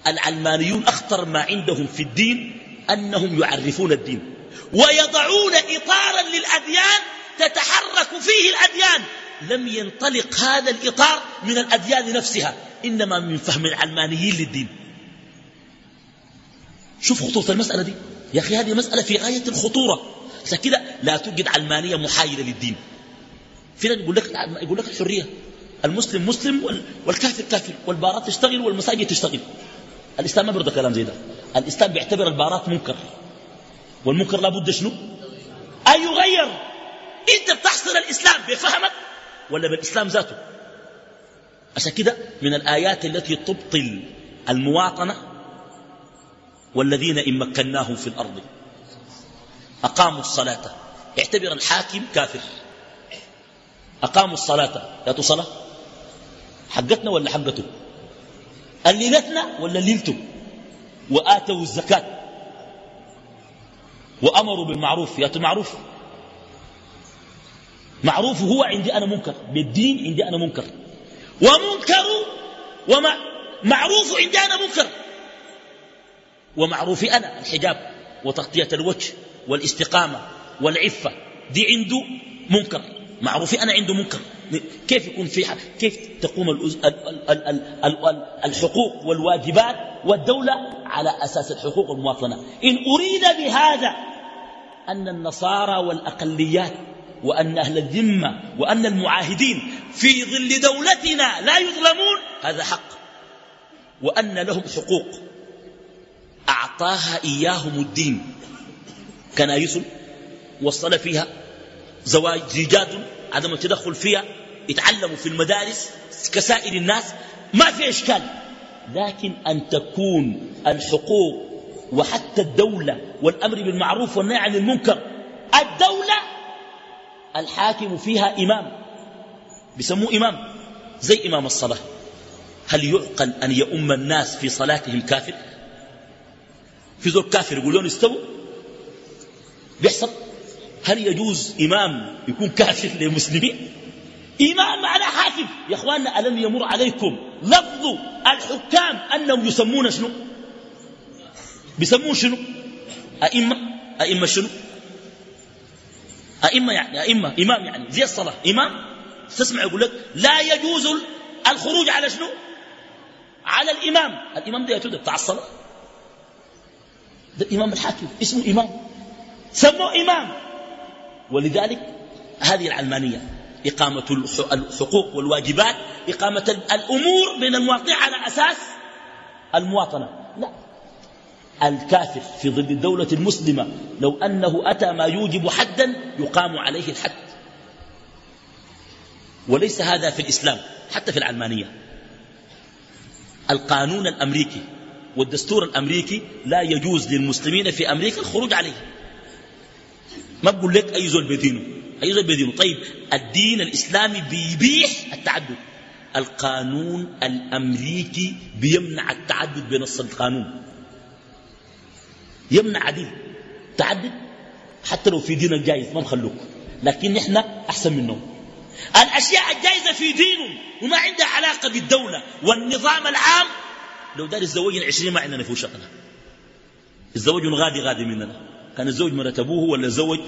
العلمانيون أخطر ما عندهم في الدين أنهم يعرفون الدين ويضعون إطارا للأديان تتحرك فيه الأديان لم ينطلق هذا الإطار من الأديان نفسها إنما من فهم العلمانيين للدين شوف خطورة المسألة دي يا أخي هذه مسألة في غاية الخطورة. كده لا توجد علمانية محايدة للدين. في يقول لك يقول لك الحرية. المسلم مسلم والكافر كافر والبارات تشتغل والمساجد تشتغل. الإسلام ما بيرضى كلام زي ده. الإسلام بيعتبر البارات منكر. والمنكر لابد شنو؟ أن يغير. أنت بتحصر الإسلام بفهمك ولا بالإسلام ذاته؟ عشان كده من الآيات التي تبطل المواطنة والذين إن مكناهم في الأرض أقاموا الصلاة. اعتبر الحاكم كافر. أقاموا الصلاة. يا صلاة حقتنا ولا حقته الليلتنا ولا ليلته وآتوا الزكاة. وأمروا بالمعروف. ياتوا المعروف. معروف هو عندي أنا منكر. بالدين عندي أنا منكر. ومنكر وما معروف عندي أنا منكر. ومعروفي أنا الحجاب وتغطية الوجه والاستقامة والعفة. دي عنده منكر. معروفين أنا عنده منكر. كيف يكون في كيف تقوم الحقوق والواجبات والدولة على أساس الحقوق والمواطنة إن أريد بهذا أن النصارى والأقليات وأن أهل الذمة وأن المعاهدين في ظل دولتنا لا يظلمون هذا حق. وأن لهم حقوق. أعطاها إياهم الدين. كنايس وصل فيها زواج عدم التدخل فيها يتعلموا في المدارس كسائر الناس ما في إشكال. لكن أن تكون الحقوق وحتى الدولة والأمر بالمعروف والنهي عن المنكر الدولة الحاكم فيها إمام بيسموه إمام زي إمام الصلاة. هل يعقل أن يؤم الناس في صلاتهم كافر في ذو كافر يقولون استووا؟ بيحصل؟ هل يجوز إمام يكون كافر للمسلمين؟ إمام معناه حاكم يا أخواننا ألم يمر عليكم لفظ الحكام أنهم يسمون شنو؟ بيسمون شنو؟ أئمة. أئمة شنو؟ أئمة يعني أئمة إمام يعني زي الصلاة. إمام؟ تسمع يقول لك لا يجوز الخروج على شنو؟ على الإمام. الإمام ده يتودى بتاع الصلاة. ده الإمام الحاكم. اسمه إمام. سموه إمام. ولذلك هذه العلمانية إقامة الحقوق والواجبات إقامة الأمور بين المواطنين على أساس المواطنة. لا. الكافر في ظل الدولة المسلمة لو أنه أتى ما يوجب حدا يقام عليه الحد. وليس هذا في الإسلام حتى في العلمانية. القانون الأمريكي والدستور الأمريكي لا يجوز للمسلمين في أمريكا الخروج عليه. ما بقول لك أي زول بدينه أي زول بدينه طيب الدين الإسلامي بيبيح التعدد. القانون الأمريكي بيمنع التعدد بنص القانون يمنع عديد تعدد. حتى لو في دين الجائز ما نخلوك لكن نحن أحسن منهم. الأشياء الجائزة في دينه وما عندها علاقة بالدولة والنظام العام. لو دار الزواج العشرين ما عندنا فيه شغلة. الزواج غادي غادي مننا. كان الزوج مرة أبوه ولا الزوج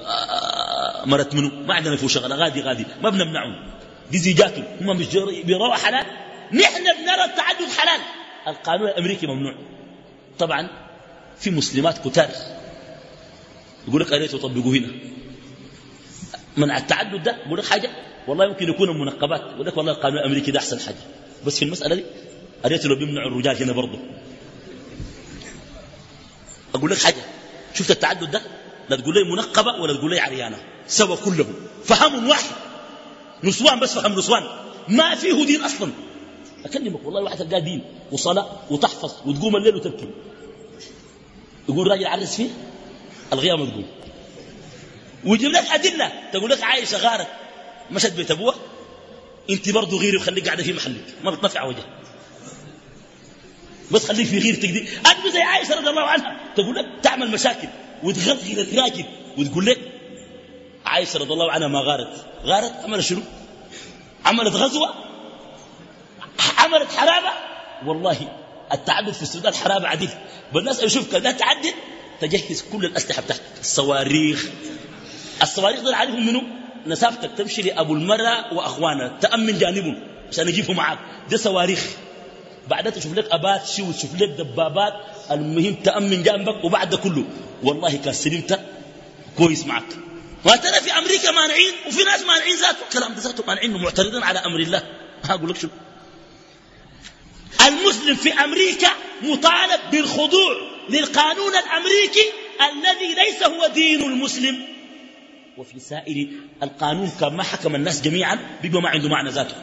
آه، مرة منه. ما عندنا فيه شغلة. غادي غادي. ما بنمنعهم دي زيجاتهم هم مش بيروا حلال. نحن بنرى التعدد حلال. القانون الأمريكي ممنوع. طبعا في مسلمات كتار. يقول لك أريد تطبقوا هنا؟ منع التعدد ده؟ يقول لك حاجة؟ والله يمكن يكون المنقبات يقول لك والله القانون الأمريكي ده أحسن حاجة. بس في المسألة دي أريت لو بيمنعوا الرجال هنا برضه؟ أقول لك حاجة. شفت التعدد ده؟ لا تقول لي منقبة ولا تقول لي عريانة. سوى كلهم. فهم واحد. نسوان بس فهم نسوان. ما فيه دين أصلا. أكلمك والله واحد تلقاه دين وصلاة وتحفظ وتقوم الليل وتبكي. يقول راجل عرس فيه؟ الغيام تقول. ويجيب لك أدلة. تقول لك عايشة غارت. مشت بيت أبوها. أنت برضه غيري وخليك قاعدة في محلك. ما بتنفع وجه. بس خليك في غيرتك دي. أنت زي عائشة رضي الله عنها. تقول لك تعمل مشاكل وتغذي الراجل وتقول لك عائشة رضي الله عنها ما غارت. غارت عملت شنو؟ عملت غزوة؟ عملت حرابة؟ والله التعدد في السودان حرابة عديد بالناس يشوف كذا تعدد تجهز كل الأسلحة بتاعتك. الصواريخ. الصواريخ دول عليهم منه نسافتك تمشي لأبو المرة وأخوانا تأمن جانبهم عشان يجيبوا معاك دي صواريخ. بعدها تشوف لك أبات شي وتشوف لك دبابات المهم تأمن جانبك وبعد كله. والله كان سلمت كويس معك. وترى في أمريكا مانعين وفي ناس مانعين ذاته. كلام ذاته مانعين ومعترضين على أمر الله. هقول لك شو المسلم في أمريكا مطالب بالخضوع للقانون الأمريكي الذي ليس هو دين المسلم. وفي سائر القانون كما حكم الناس جميعا بيبقى ما عنده معنى ذاته.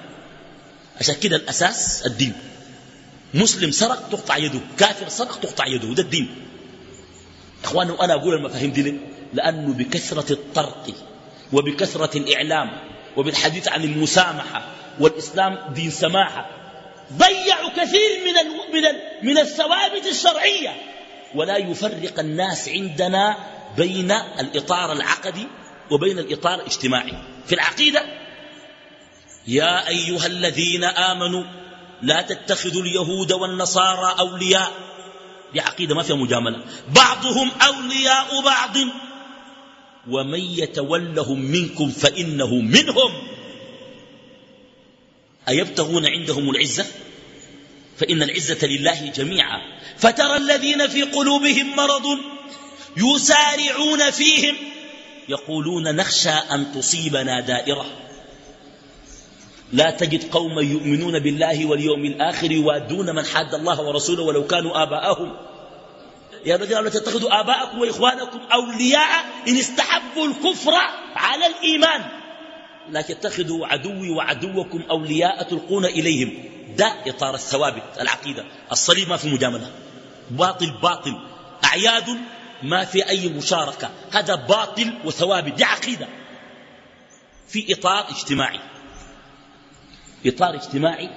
عشان كده الأساس الدين. مسلم سرق تقطع يده كافر سرق تقطع يده ده الدين. إخواني وأنا أقول المفاهيم دي لأنه بكثرة الطرق وبكثرة الإعلام وبالحديث عن المسامحة والإسلام دين سماحة ضيعوا كثير من من من الثوابت الشرعية. ولا يفرق الناس عندنا بين الإطار العقدي وبين الإطار الاجتماعي. في العقيدة يا أيها الذين آمنوا لا تتخذوا اليهود والنصارى أولياء. دي عقيدة ما فيها مجاملة. بعضهم أولياء بعض. ومن يتولهم منكم فإنه منهم. أيبتغون عندهم العزة؟ فإن العزة لله جميعا. فترى الذين في قلوبهم مرض يسارعون فيهم. يقولون نخشى أن تصيبنا دائرة. لا تجد قوما يؤمنون بالله واليوم الآخر يوادون من حاد الله ورسوله ولو كانوا آباءهم. يا رجال لا تتخذوا آباءكم وإخوانكم أولياء إن استحبوا الكفر على الإيمان. لا تتخذوا عدوي وعدوكم أولياء تلقون إليهم. ده إطار الثوابت العقيدة. الصليب ما في مجاملة. باطل باطل. أعياد ما في أي مشاركة. هذا باطل وثوابت. دي عقيدة. في إطار اجتماعي. إطار اجتماعي.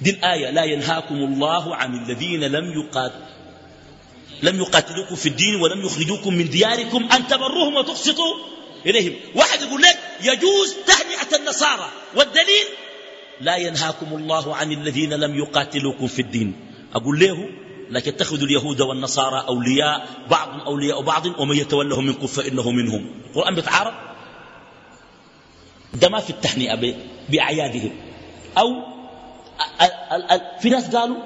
دي الآية لا ينهاكم الله عن الذين لم يقاتلوا لم يقاتلوكم في الدين ولم يخرجوكم من دياركم أن تبروهم وتقسطوا إليهم. واحد يقول لك يجوز تهنئة النصارى. والدليل لا ينهاكم الله عن الذين لم يقاتلوكم في الدين. أقول له لا تتخذوا اليهود والنصارى أولياء بعض أولياء بعض ومن يتولهم منكم فإنه منهم. القرآن بيتعارض. ده ما في التهنئة بأعيادهم. أو في ناس قالوا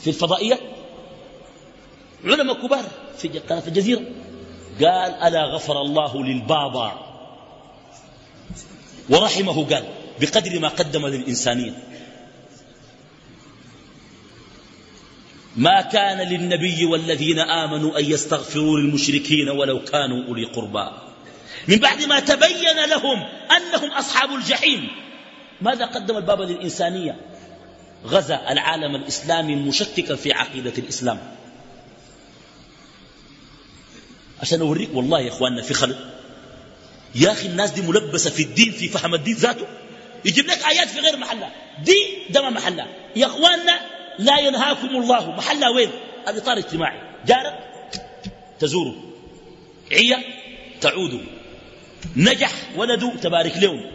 في الفضائية علماء كبار في قناة الجزيرة قال ألا غفر الله للبابا. ورحمه قال بقدر ما قدم للإنسانية. ما كان للنبي والذين آمنوا أن يستغفروا للمشركين ولو كانوا أولي قربى. من بعد ما تبين لهم أنهم أصحاب الجحيم. ماذا قدم الباب للإنسانية؟ غزا العالم الإسلامي مشككا في عقيدة الإسلام. عشان أوريك والله يا إخواننا في خلق. يا أخي الناس دي ملبسة في الدين في فهم الدين ذاته. يجيب لك آيات في غير محلها دي ده ما محلها يا إخواننا لا ينهاكم الله. محلها وين؟ الإطار الاجتماعي. جارك تزوره. عية تعوده. نجح ولده تبارك له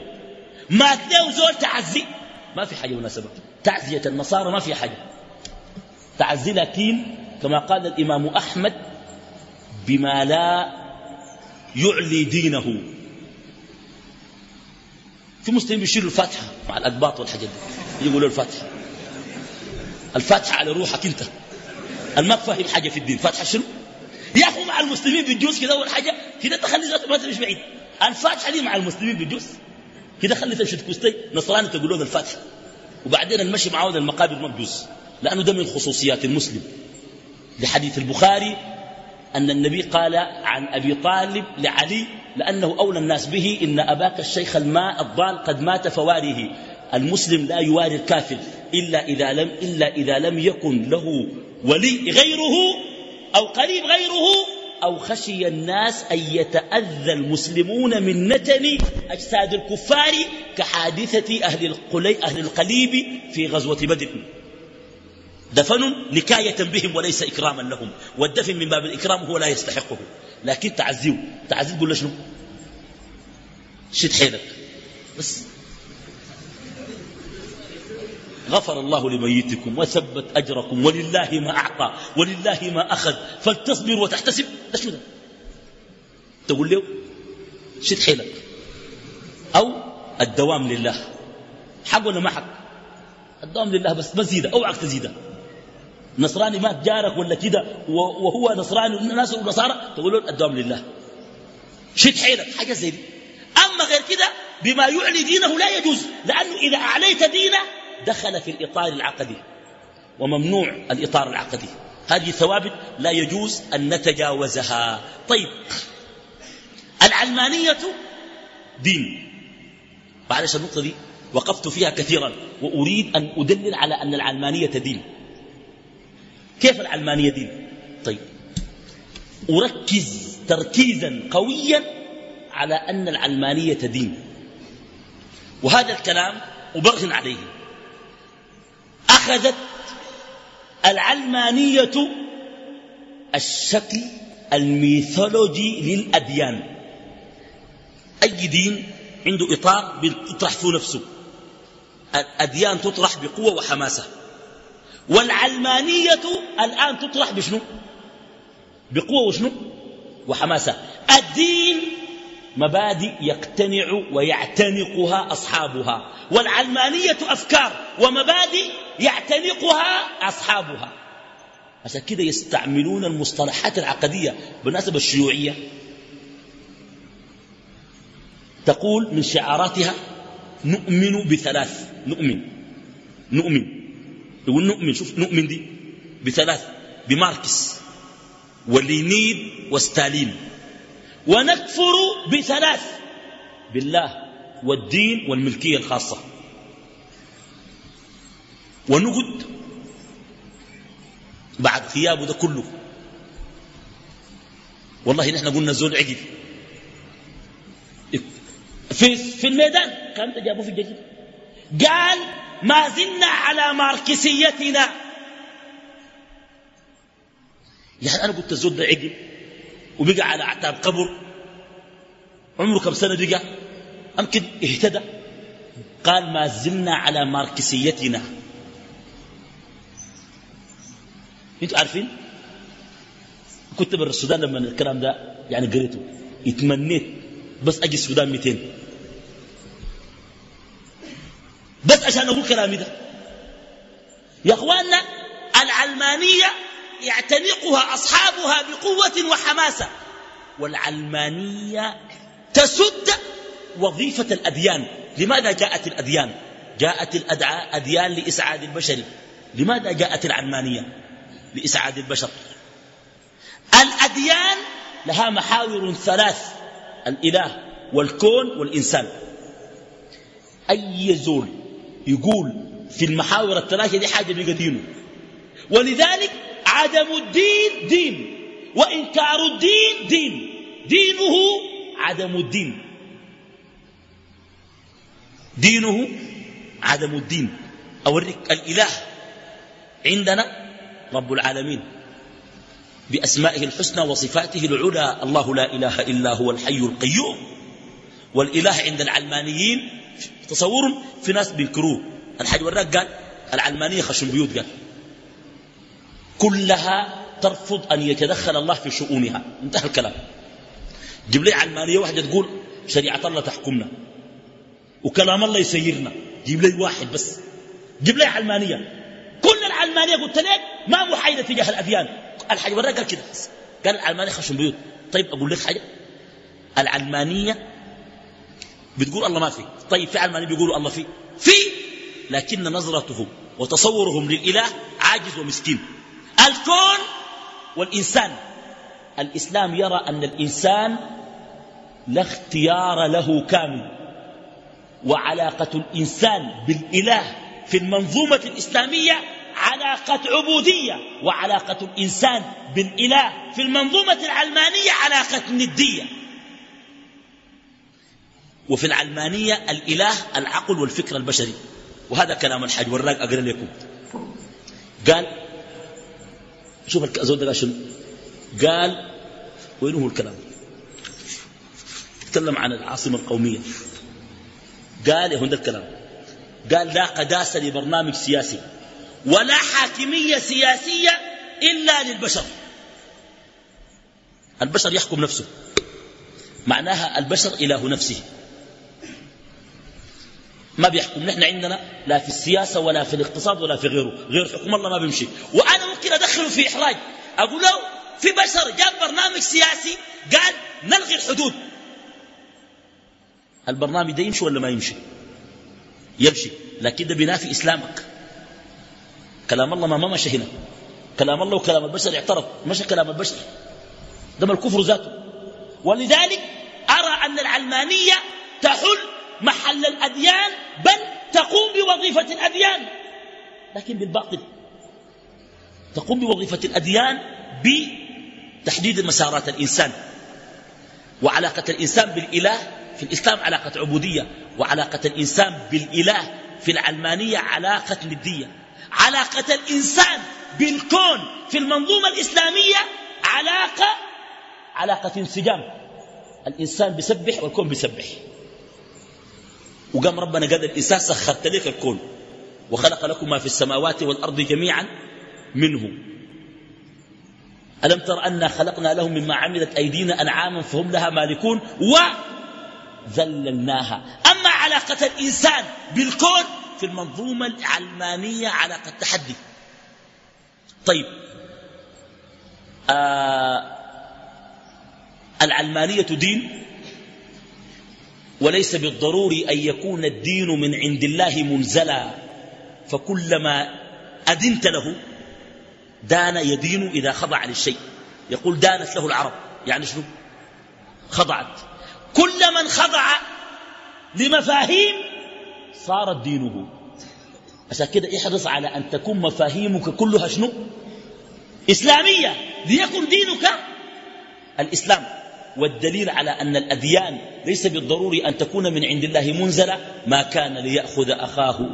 مات له زول تعزي ما في حاجة مناسبة تعزية النصارى ما في حاجة. تعزي لكن كما قال الإمام أحمد بما لا يعلي دينه. في مسلمين بيشيلوا الفاتحة مع الأقباط والحاجات دي. يقولوا الفاتحة. الفاتحة على روحك أنت. ما فاهم حاجة في الدين. فاتحة شنو؟ يا أخو مع المسلمين بتجوز كده أول حاجة كده تخلي ذاته ما تمشي بعيد. الفاتحة دي مع المسلمين بتجوز كده خلي تمشي تكوستي نصراني تقول له الفاتحة. وبعدين المشي معه المقابر ما بجوز. لأنه ده من خصوصيات المسلم. لحديث البخاري أن النبي قال عن أبي طالب لعلي لأنه أولى الناس به إن أباك الشيخ الماء الضال قد مات فواريه. المسلم لا يواري الكافر إلا إذا لم, إلا إذا لم يكن له ولي غيره أو قريب غيره أو خشي الناس أن يتأذى المسلمون من نتن أجساد الكفار كحادثة أهل, أهل القليب في غزوة بدر. دفن نكاية بهم وليس إكراما لهم. والدفن من باب الإكرام هو لا يستحقه. لكن تعزيه تعزيه تقول له شنو؟ شد حيلك. بس. غفر الله لميتكم وثبت أجركم ولله ما أعطى ولله ما أخذ. فلتصبر وتحتسب. ده شو ده تقول له شد حيلك. أو الدوام لله. حق ولا ما حق؟ الدوام لله بس ما زيده أوعك تزيده. نصراني مات جارك ولا كده وهو نصراني والناس ونصارى تقول له الدوام لله. شد حيلك حاجة زي دي. أما غير كده بما يعلي دينه لا يجوز لأنه إذا أعليت دينه دخل في الإطار العقدي. وممنوع الإطار العقدي. هذه ثوابت لا يجوز أن نتجاوزها. طيب العلمانية دين. معلش النقطة دي وقفت فيها كثيرا وأريد أن أدلل على أن العلمانية دين. كيف العلمانية دين؟ طيب أركز تركيزا قويا على أن العلمانية دين. وهذا الكلام أبرهن عليه. أخذت العلمانية الشكل الميثولوجي للأديان. أي دين عنده إطار بيطرح فيه نفسه؟ الأديان تطرح بقوة وحماسة. والعلمانية الآن تطرح بشنو؟ بقوة وشنو؟ وحماسة. الدين مبادئ يقتنع ويعتنقها أصحابها والعلمانية أفكار ومبادئ يعتنقها أصحابها. عشان كده يستعملون المصطلحات العقدية بالنسبة الشيوعية. تقول من شعاراتها نؤمن بثلاث نؤمن نؤمن. يقول نؤمن شوف نؤمن دي بثلاث بماركس ولينيد وستالين. ونكفر بثلاث بالله والدين والملكية الخاصة. ونقد بعد غيابه ده كله. والله نحن قلنا زول عقل في, في الميدان كان جابوه في الجديد قال ما زلنا على ماركسيتنا. يعني أنا قلت الزول ده عقل وبقى على أعتاب قبر. عمره كم سنة بقى؟ أمكن اهتدى. قال ما زلنا على ماركسيتنا. أنتوا عارفين؟ كنت برا السودان لما الكلام ده يعني قريته. اتمنيت بس أجي السودان 200 بس عشان أقول كلامي ده. يا أخواننا العلمانية يعتنقها أصحابها بقوة وحماسة. والعلمانية تسد وظيفة الأديان. لماذا جاءت الأديان؟ جاءت الاديان لإسعاد البشر. لماذا جاءت العلمانية؟ لإسعاد البشر. الأديان لها محاور ثلاث الإله والكون والإنسان. أي زول يقول في المحاور الثلاثة دي حاجة بقى دينه ولذلك عدم الدين دين. وإنكار الدين دين. دينه عدم الدين. دينه عدم الدين. أوريك الإله عندنا رب العالمين. بأسمائه الحسنى وصفاته العلى. الله لا إله إلا هو الحي القيوم. والإله عند العلمانيين تصور في ناس بينكروه. الحاج وراك قال العلمانية خشم بيوت قال. كلها ترفض أن يتدخل الله في شؤونها. انتهى الكلام. جيب لي علمانية واحدة تقول شريعة الله تحكمنا. وكلام الله يسيرنا. جيب لي واحد بس. جيب لي علمانية. كل العلمانية قلت لك ما محايدة تجاه الأديان. الحاج وراك قال كده. قال العلمانية خشم بيوت. طيب أقول لك حاجة. العلمانية بتقول الله ما في. طيب في علمانية بيقولوا الله في. في لكن نظرتهم وتصورهم للإله عاجز ومسكين. الكون والإنسان. الإسلام يرى أن الإنسان لا اختيار له كامل وعلاقة الإنسان بالإله في المنظومة الإسلامية علاقة عبودية وعلاقة الإنسان بالإله في المنظومة العلمانية علاقة ندية. وفي العلمانية الإله العقل والفكر البشري. وهذا كلام الحاج وراك أقرأ لكم. قال شوف الزول ده قال شنو؟ قال وين هو الكلام؟ تكلم عن العاصمة القومية. قال هنا الكلام. قال لا قداسة لبرنامج سياسي ولا حاكمية سياسية إلا للبشر. البشر يحكم نفسه. معناها البشر إله نفسه. ما بيحكم. نحن عندنا لا في السياسة ولا في الاقتصاد ولا في غيره. غير حكم الله ما بيمشي. وأنا ممكن أدخله في إحراج. أقول له في بشر جاب برنامج سياسي قال نلغي الحدود. البرنامج ده يمشي ولا ما يمشي؟ يمشي. لكن ده بينافي إسلامك. كلام الله ما مشى هنا. كلام الله وكلام البشر اعترض مشى كلام البشر. ده ما الكفر ذاته. ولذلك أرى أن العلمانية تحل محل الأديان بل تقوم بوظيفة الأديان. لكن بالباطل. تقوم بوظيفة الأديان بتحديد مسارات الإنسان. وعلاقة الإنسان بالإله في الإسلام علاقة عبودية وعلاقة الإنسان بالإله في العلمانية علاقة ندية علاقة الإنسان بالكون في المنظومة الإسلامية علاقة علاقة انسجام. الإنسان بيسبح والكون بيسبح. وقام ربنا قال الإنسان سخرت لك الكون وخلق لكم ما في السماوات والأرض جميعا منه. ألم تر أنا خلقنا لهم مما عملت أيدينا أنعاما فهم لها مالكون وذللناها. أما علاقة الإنسان بالكون في المنظومة العلمانية علاقة تحدي طيب آه العلمانية دين وليس بالضروري أن يكون الدين من عند الله منزلا. فكلما أدنت له دان يدين إذا خضع للشيء. يقول دانت له العرب. يعني شنو؟ خضعت. كل من خضع لمفاهيم صارت دينه. عشان كده احرص على أن تكون مفاهيمك كلها شنو؟ إسلامية. ليكن دينك الإسلام. والدليل على أن الأديان ليس بالضروري أن تكون من عند الله منزلة ما كان ليأخذ أخاه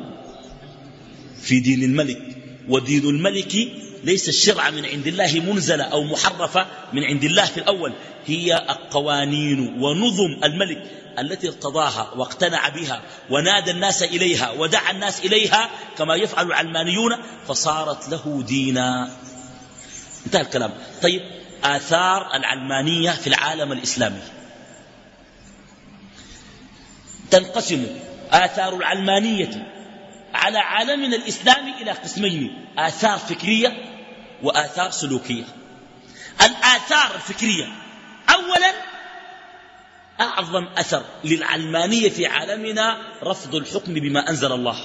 في دين الملك. ودين الملك ليس الشرع من عند الله منزلة أو محرفة من عند الله في الأول. هي القوانين ونظم الملك التي ارتضاها واقتنع بها ونادى الناس إليها ودعا الناس إليها كما يفعل العلمانيون فصارت له دينا. انتهى الكلام. طيب آثار العلمانية في العالم الإسلامي. تنقسم آثار العلمانية على عالمنا الإسلامي إلى قسمين آثار فكرية وآثار سلوكية. الآثار الفكرية أولا أعظم أثر للعلمانية في عالمنا رفض الحكم بما أنزل الله.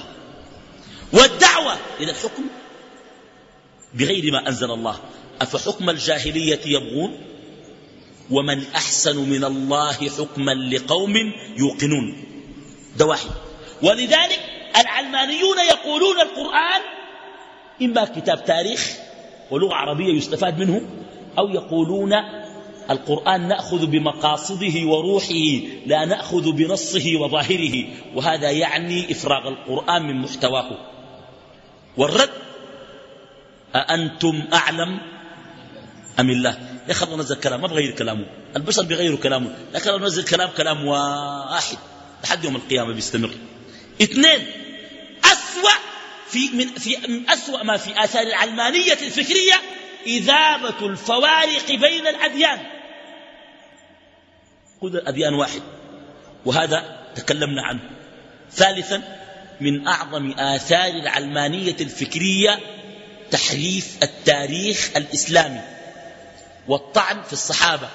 والدعوة إلى الحكم بغير ما أنزل الله. أفحكم الجاهلية يبغون؟ ومن أحسن من الله حكما لقوم يوقنون. ده واحد. ولذلك العلمانيون يقولون القرآن إما كتاب تاريخ ولغة عربية يستفاد منه أو يقولون القرآن نأخذ بمقاصده وروحه لا نأخذ بنصه وظاهره. وهذا يعني إفراغ القرآن من محتواه. والرد أأنتم أعلم؟ أم الله؟ يا أخي الله نزل كلام ما بغير كلامه. البشر بيغيروا كلامه لكن الله نزل كلام كلام واحد لحد يوم القيامة بيستمر. اثنين أسوأ في من, في أسوأ ما في آثار العلمانية الفكرية إذابة الفوارق بين الأديان. كل الأديان واحد وهذا تكلمنا عنه. ثالثا من أعظم آثار العلمانية الفكرية تحريف التاريخ الإسلامي. والطعن في الصحابة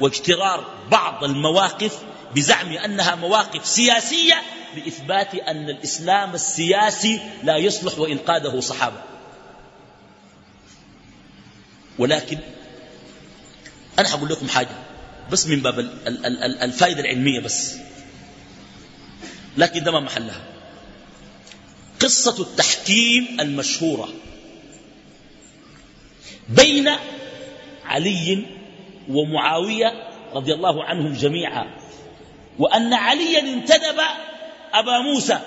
واجترار بعض المواقف بزعم أنها مواقف سياسية بإثبات أن الإسلام السياسي لا يصلح وإن قاده صحابة. ولكن أنا حقول لكم حاجة بس من باب الفائدة العلمية بس. لكن ده ما محلها. قصة التحكيم المشهورة بين علي ومعاوية رضي الله عنهم جميعا. وأن عليا انتدب أبا موسى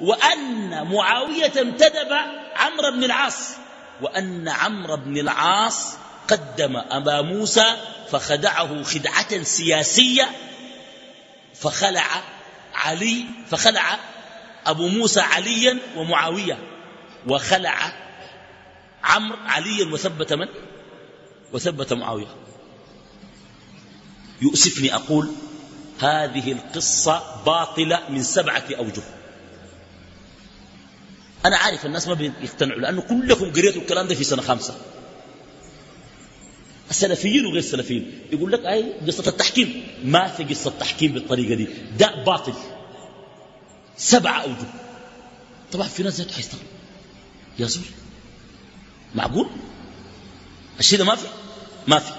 وأن معاوية انتدب عمرو بن العاص وأن عمرو بن العاص قدم أبا موسى فخدعه خدعة سياسية فخلع علي فخلع أبو موسى عليا ومعاوية وخلع عمرو عليا وثبت من؟ وثبت معاوية. يؤسفني أقول هذه القصة باطلة من سبعة أوجه. أنا عارف الناس ما بيقتنعوا لأنه كلكم قريتوا الكلام ده في سنة خامسة. السلفيين وغير السلفيين. يقول لك أي قصة التحكيم؟ ما في قصة تحكيم بالطريقة دي. ده باطل. سبعة أوجه. طبعا في ناس ذات حيستغرب يا زول معقول؟ الشيء ده ما في؟ ما في.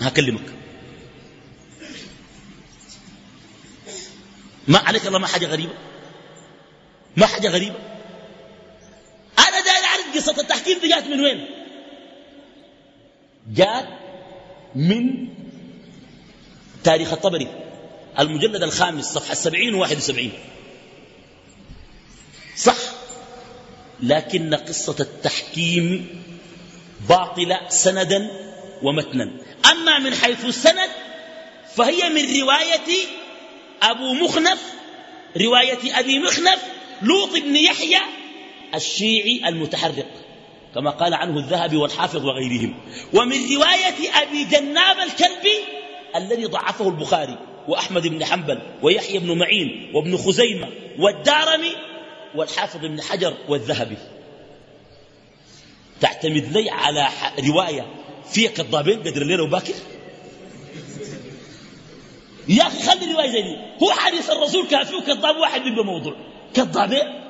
هكلمك. ما عليك الله ما حاجة غريبة؟ ما حاجة غريبة؟ أنا داير أعرف قصة التحكيم دي جات من وين؟ جات من تاريخ الطبري المجلد الخامس صفحة السبعين وواحد وسبعين. صح لكن قصة التحكيم باطلة سندا ومتنا. أما من حيث السند فهي من رواية أبو مخنف رواية أبي مخنف لوط بن يحيى الشيعي المتحرق كما قال عنه الذهبي والحافظ وغيرهم. ومن رواية أبي جناب الكلبي الذي ضعفه البخاري وأحمد بن حنبل ويحيى بن معين وابن خزيمة والدارمي والحافظ بن حجر والذهبي. تعتمد لي على رواية فيها كذابين قدر الليل وباكر؟ يا أخي خلي رواية زي دي. هو حديث الرسول كافي وكذاب واحد بيبقى موضوع. كذابين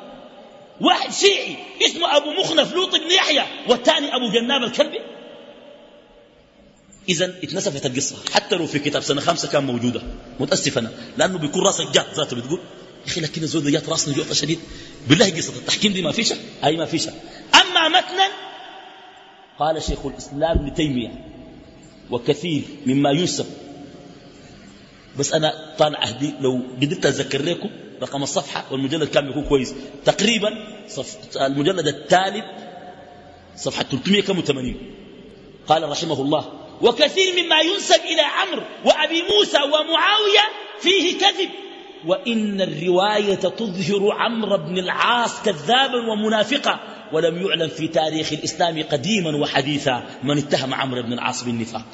واحد شيعي اسمه أبو مخنف لوط بن يحيى والثاني أبو جناب الكلبي إذا اتنسفت القصة. حتى لو في كتاب سنة خمسة كان موجودة. متأسف أنا لأنه بيكون راسك جات ذاته بتقول يا أخي لكن الزول جات راسنا جوطة شديد. بالله قصة التحكيم دي ما فيش؟ أي ما فيش. أما متنا قال شيخ الإسلام ابن تيمية وكثير مما ينسب. بس أنا طالع أهدي لو قدرت أتذكر لكم رقم الصفحة والمجلد كان يكون كويس. تقريبا صف المجلد الثالث صفحة 380 قال رحمه الله وكثير مما ينسب إلى عمرو وأبي موسى ومعاوية فيه كذب. وإن الرواية تظهر عمرو بن العاص كذابا ومنافقا. ولم يعلم في تاريخ الإسلام قديما وحديثا من اتهم عمرو بن العاص بالنفاق.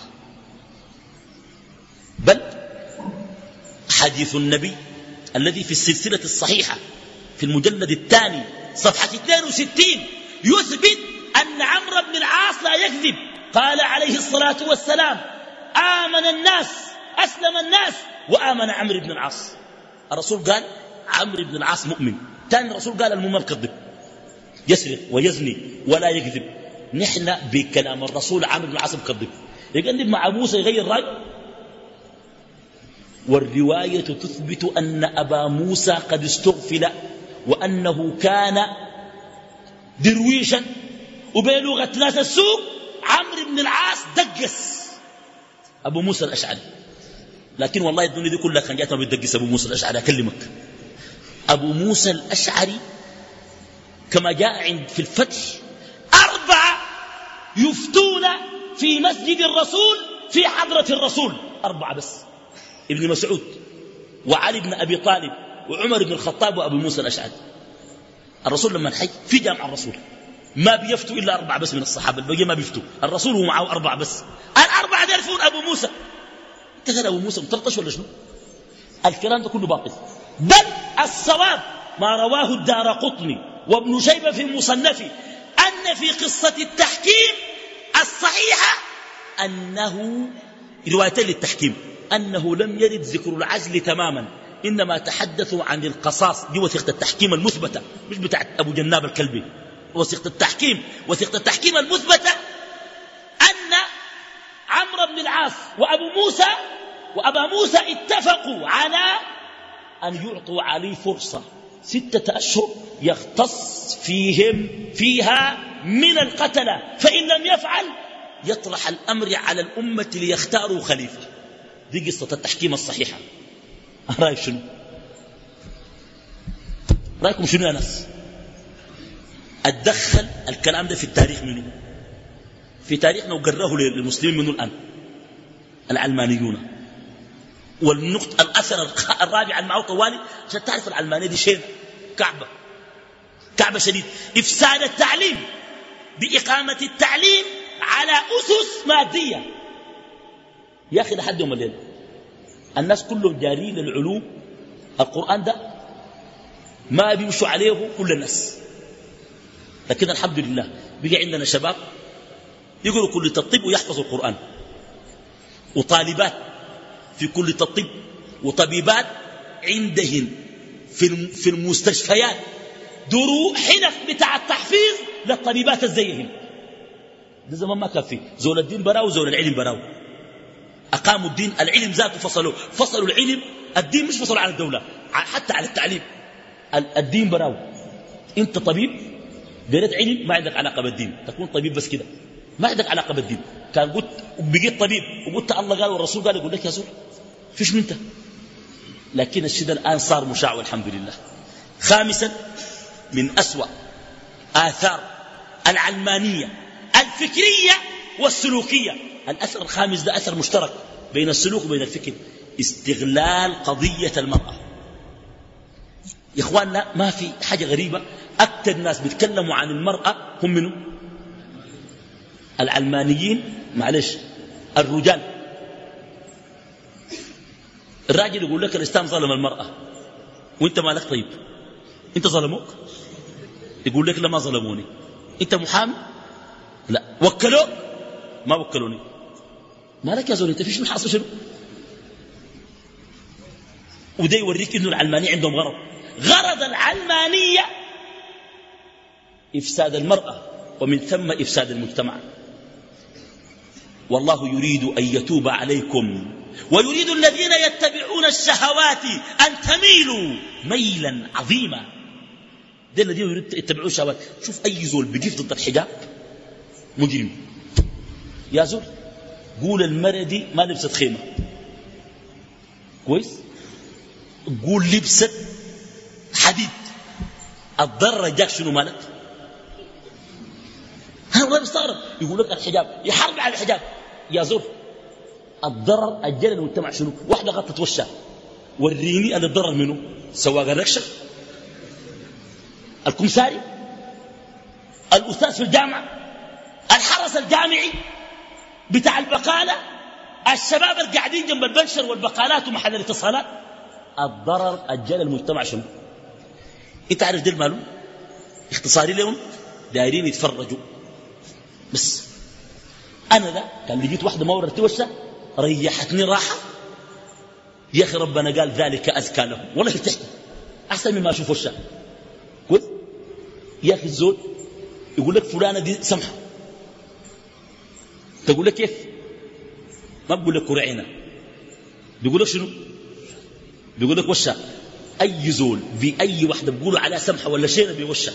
بل حديث النبي الذي في السلسلة الصحيحة في المجلد الثاني صفحة 62 يثبت أن عمرو بن العاص لا يكذب. قال عليه الصلاة والسلام آمن الناس أسلم الناس وآمن عمرو بن العاص. الرسول قال عمرو بن العاص مؤمن. ثاني الرسول قال المؤمن كذب يسرق ويزني ولا يكذب. نحن بكلام الرسول عمرو بن العاص مكذب يقلب مع موسى يغير رأي. والرواية تثبت أن أبا موسى قد استغفل وأنه كان درويشا وبلغة ناس السوق. عمرو بن العاص دقس. أبو موسى الأشعري. لكن والله الدنيا دي كلها كان جاتها بتدقس أبو موسى الأشعري. أكلمك. أبو موسى الأشعري كما جاء عند في الفتح أربعة يفتون في مسجد الرسول في حضرة الرسول. أربعة بس. ابن مسعود وعلي بن أبي طالب وعمر بن الخطاب وأبو موسى الأشعري. الرسول لما حي في جامع الرسول. ما بيفتوا إلا أربعة بس من الصحابة البقية ما بيفتوا. الرسول هو معه أربعة بس. الأربعة يعرفون أبو موسى. قال أبو موسى مطرطش ولا شنو؟ الكلام ده كله باطل. بل الصواب ما رواه الدار قطني. وابن شيبة في مصنفه أن في قصة التحكيم الصحيحة أنه روايتين للتحكيم أنه لم يرد ذكر العزل تماما إنما تحدثوا عن القصاص دي وثيقة التحكيم المثبتة مش بتاعت أبو جناب الكلبي وثيقة التحكيم وثيقة التحكيم المثبتة أن عمرو بن العاص وأبو موسى وأبا موسى اتفقوا على أن يعطوا علي فرصة. ستة أشهر يختص فيهم فيها من القتلة فإن لم يفعل يطرح الأمر على الأمة ليختاروا خليفة. دي قصة التحكيم الصحيحة. <laughs> رأيك شنو؟ رأيكم شنو يا ناس؟ أتدخل الكلام ده في التاريخ منه في تاريخنا وقرأه للمسلمين منه الآن العلمانيون. والنقطة الأثر الرابع المعه طوالي عشان تعرف العلمانية دي شيء كعبة. كعبة شديد. إفساد التعليم. بإقامة التعليم على أسس مادية. يا أخي لحد يوم الليل. الناس كلهم جارين العلوم القرآن ده ما بيمشوا عليه كل الناس. لكن الحمد لله بقى عندنا شباب يقولوا كل الطب ويحفظوا القرآن. وطالبات في كل الطب وطبيبات عندهن في المستشفيات درو حنف بتاع التحفيظ للطبيبات الزيهم. ده زمان ما كان فيه. زول الدين براو زول العلم براو. أقاموا الدين العلم ذاته فصلوا. فصلوا العلم الدين مش فصلوا على الدولة حتى على التعليم. الدين براو. أنت طبيب قريت علم ما عندك علاقة بالدين. تكون طبيب بس كده. ما عندك علاقة بالدين. كان قلت بقيت طبيب وقلت الله قال والرسول قال يقول لك يا زول فيش انت لكن الشيء الآن صار مشاع والحمد لله. خامسا من أسوأ آثار العلمانية الفكرية والسلوكية. الأثر الخامس ده أثر مشترك بين السلوك وبين الفكر استغلال قضية المرأة. يا إخواننا ما في حاجة غريبة. أكثر الناس بيتكلموا عن المرأة هم منه العلمانيين معلش الرجال. الراجل يقول لك الإسلام ظلم المرأة. وأنت مالك طيب؟ أنت ظلموك؟ يقول لك لا ما ظلموني. أنت محامي؟ لا. وكلوك؟ ما وكلوني. مالك يا زول؟ أنت فيش حاصل شنو؟ وده يوريك إنه العلمانية عندهم غرض. غرض العلمانية إفساد المرأة ومن ثم إفساد المجتمع. والله يريد أن يتوب عليكم. ويريد الذين يتبعون الشهوات أن تميلوا ميلا عظيما. ده الذين يتبعون الشهوات. شوف أي زول بقف ضد الحجاب. مجرم. يا زول قول المرأة دي ما لبست خيمة. كويس؟ قول لبست حديد. الضرر جاك شنو مالك؟ ها الله بيستغرب. يقول لك الحجاب. يحارب على الحجاب. يا زول الضرر الجل المجتمع شنو؟ واحدة غطت وشها وريني أن الضرر منه سواق الركشة الكمساري الأستاذ في الجامعة الحرس الجامعي بتاع البقالة الشباب القاعدين جنب البنشر والبقالات ومحل الاتصالات. الضرر الجل المجتمع شنو؟ إنت عارف دي المعلوم اختصاري لهم دايرين يتفرجوا. بس. أنا ده كان لقيت واحدة ما ورت وشها ريحتني راحة. يا أخي ربنا قال ذلك اذكى لهم. والله ارتحت أحسن مما أشوف وشها كويس يا أخي الزول يقول لك فلانة دي سمحة. تقول لك كيف؟ ما بقول لك كرعينه بيقول لك شنو؟ بيقول لك وشها أي زول باي واحدة بيقولوا عليها سمحة ولا شيء بيوشها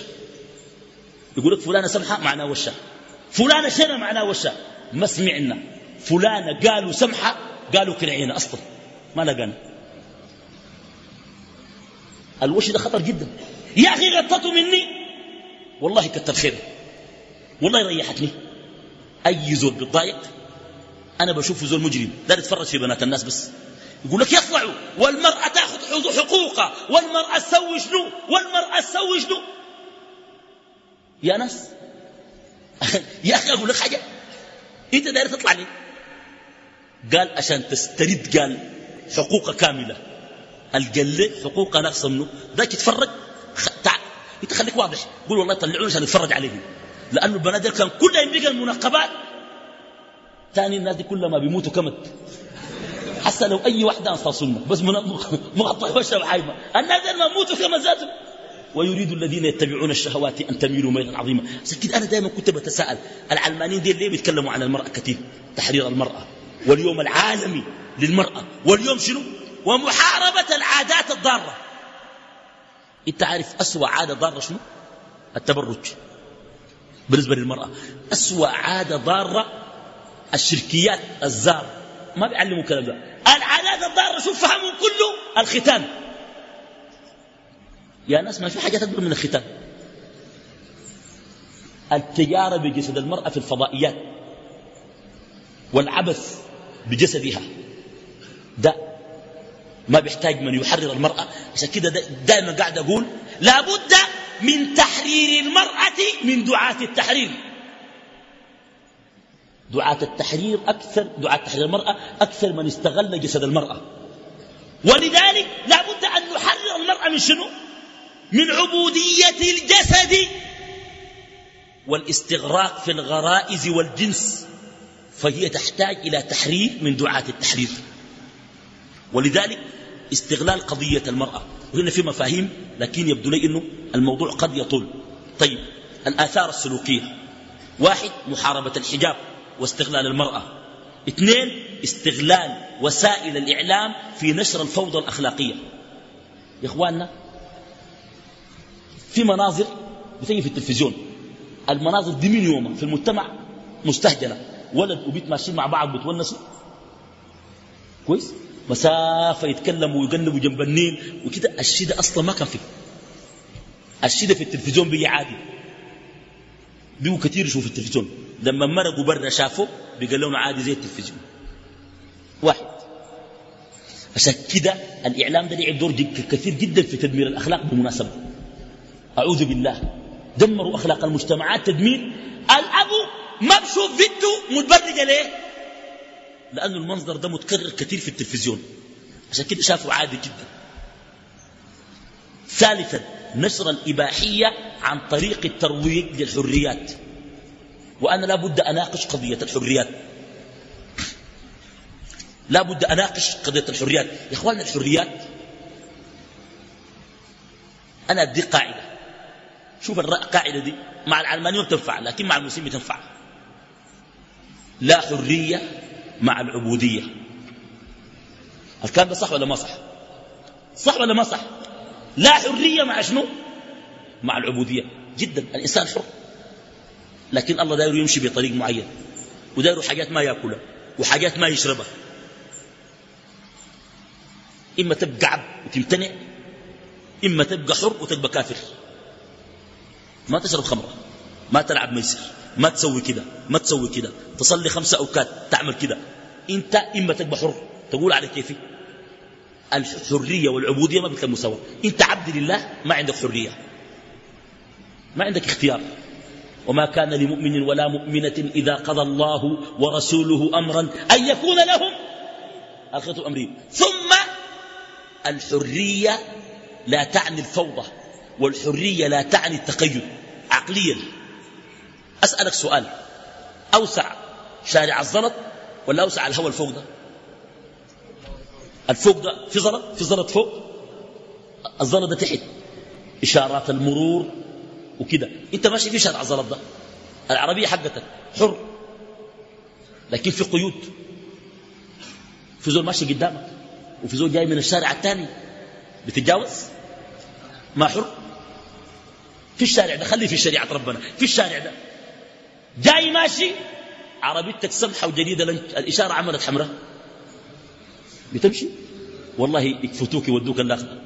يقول لك فلانة سمحة معناه وشها فلانة شنو معناه وشها ما سمعنا. فلانة قالوا سمحة قالوا كرعينه أصلا. ما لقانا. الوش ده خطر جدا. يا أخي غطته مني. والله كتر خيره. والله ريحتني. أي زول بيتضايق؟ أنا بشوف زول مجرم. دار يتفرج في بنات الناس بس. يقول لك يطلعوا والمرأة تأخذ حقوقها. والمرأة تسوي شنو؟ والمرأة تسوي شنو؟ يا ناس. <laughs> يا أخي أقول لك حاجة. أنت داير تطلع لي. قال عشان تسترد قال حقوق كاملة. القل حقوق ناقصة منه. ذاك يتفرج انت خليك واضح. قول والله طلعوني عشان نتفرج عليهم. لأنه البنات كان كلها ينبقى المنقبات ثاني الناس دي كلها ما بيموتوا كمت. حتى لو أي واحدة انصار سنه بس مغطى وشها وحايمه الناس ما موتوا كما ذاتهم. ويريد الذين يتبعون الشهوات أن تميلوا ميلا عظيما. كده أنا دائما كنت بتساءل العلمانيين دي ليه بيتكلموا عن المرأة كثير؟ تحرير المرأة. واليوم العالمي للمرأة. واليوم شنو؟ ومحاربة العادات الضارة. إنت عارف أسوأ عادة ضارة شنو؟ التبرج. بالنسبة للمرأة. أسوأ عادة ضارة الشركيات الزار. ما بيعلموا الكلام ده. العادات الضارة شوف فهمهم كله. الختان. يا ناس ما في حاجة أكبر من الختان. التجارة بجسد المرأة في الفضائيات والعبث بجسدها. ده ما بيحتاج من يحرر المرأة. عشان كده دائما قاعد أقول لابد من تحرير المرأة من دعاة التحرير. دعاة التحرير أكثر دعاة تحرير المرأة أكثر من استغل جسد المرأة. ولذلك لابد أن نحرر المرأة من شنو؟ من عبودية الجسد والاستغراق في الغرائز والجنس فهي تحتاج إلى تحرير من دعاة التحرير. ولذلك استغلال قضية المرأة. وهنا في مفاهيم لكن يبدو لي أنه الموضوع قد يطول. طيب الآثار السلوكية. واحد محاربة الحجاب واستغلال المرأة. اثنين استغلال وسائل الإعلام في نشر الفوضى الأخلاقية. يا إخواننا في مناظر بتجي في التلفزيون. المناظر دي من يومها في المجتمع مستهجنة ولد وبيت ماشيين مع بعض بتونسوا كويس؟ مسافة يتكلموا ويقلبوا جنب النيل وكده. الشيء أصلا ما كان فيه. الشيء في التلفزيون بيجي عادي. بيجوا كثير يشوفوا التلفزيون. لما مرقوا برا شافوا بيقال لهم عادي زي التلفزيون. واحد. عشان كده الإعلام ده لعب دور كثير جدا في تدمير الأخلاق بالمناسبة أعوذ بالله. دمروا أخلاق المجتمعات تدمير. الأب ما بشوف فيديو متبرجة ليه؟ لأنه المنظر ده متكرر كثير في التلفزيون. عشان كده شافوا عادي جدا. ثالثا نشر الإباحية عن طريق الترويج للحريات. وأنا لا بد أناقش قضية الحريات. لا بد أناقش قضية الحريات. يا إخواننا الحريات. أنا أدي قاعدة. شوف القاعدة دي مع العلمانيون تنفع لكن مع المسلمين تنفع. لا حرية مع العبودية. الكلام ده صح ولا ما صح؟ صح ولا ما صح؟ لا حرية مع شنو؟ مع العبودية. جدا الإنسان حر. لكن الله داير يمشي بطريق معين وداير حاجات ما يأكلها وحاجات ما يشربها. إما تبقى عبد وتمتنع إما تبقى حر وتبقى كافر. ما تشرب خمرة ما تلعب ميسر ما تسوي كده ما تسوي كده تصلي خمسة أوقات تعمل كده. أنت إما تبقى حر تقول على كيفي. الحرية والعبودية ما مثل المساواة أنت عبد لله ما عندك حرية. ما عندك اختيار. وما كان لمؤمن ولا مؤمنة إذا قضى الله ورسوله أمرا أن يكون لهم. الخيط الأمري. ثم الحرية لا تعني الفوضى. والحرية لا تعني التقيد. عقليا. أسألك سؤال. أوسع شارع الزلط ولا أوسع الهوى الفوق ده؟ الفوق ده في زلط؟ في زلط فوق؟ الزلط ده تحت. إشارات المرور وكده. أنت ماشي في شارع الزلط ده. العربية حقتك. حر. لكن في قيود. في زول ماشي قدامك. وفي زول جاي من الشارع الثاني بتتجاوز؟ ما حر. في الشارع ده خلي في شريعة ربنا في الشارع ده. جاي ماشي عربيتك سمحة وجديدة الإشارة عملت حمراء. بتمشي؟ والله يكفتوك يودوك الآخر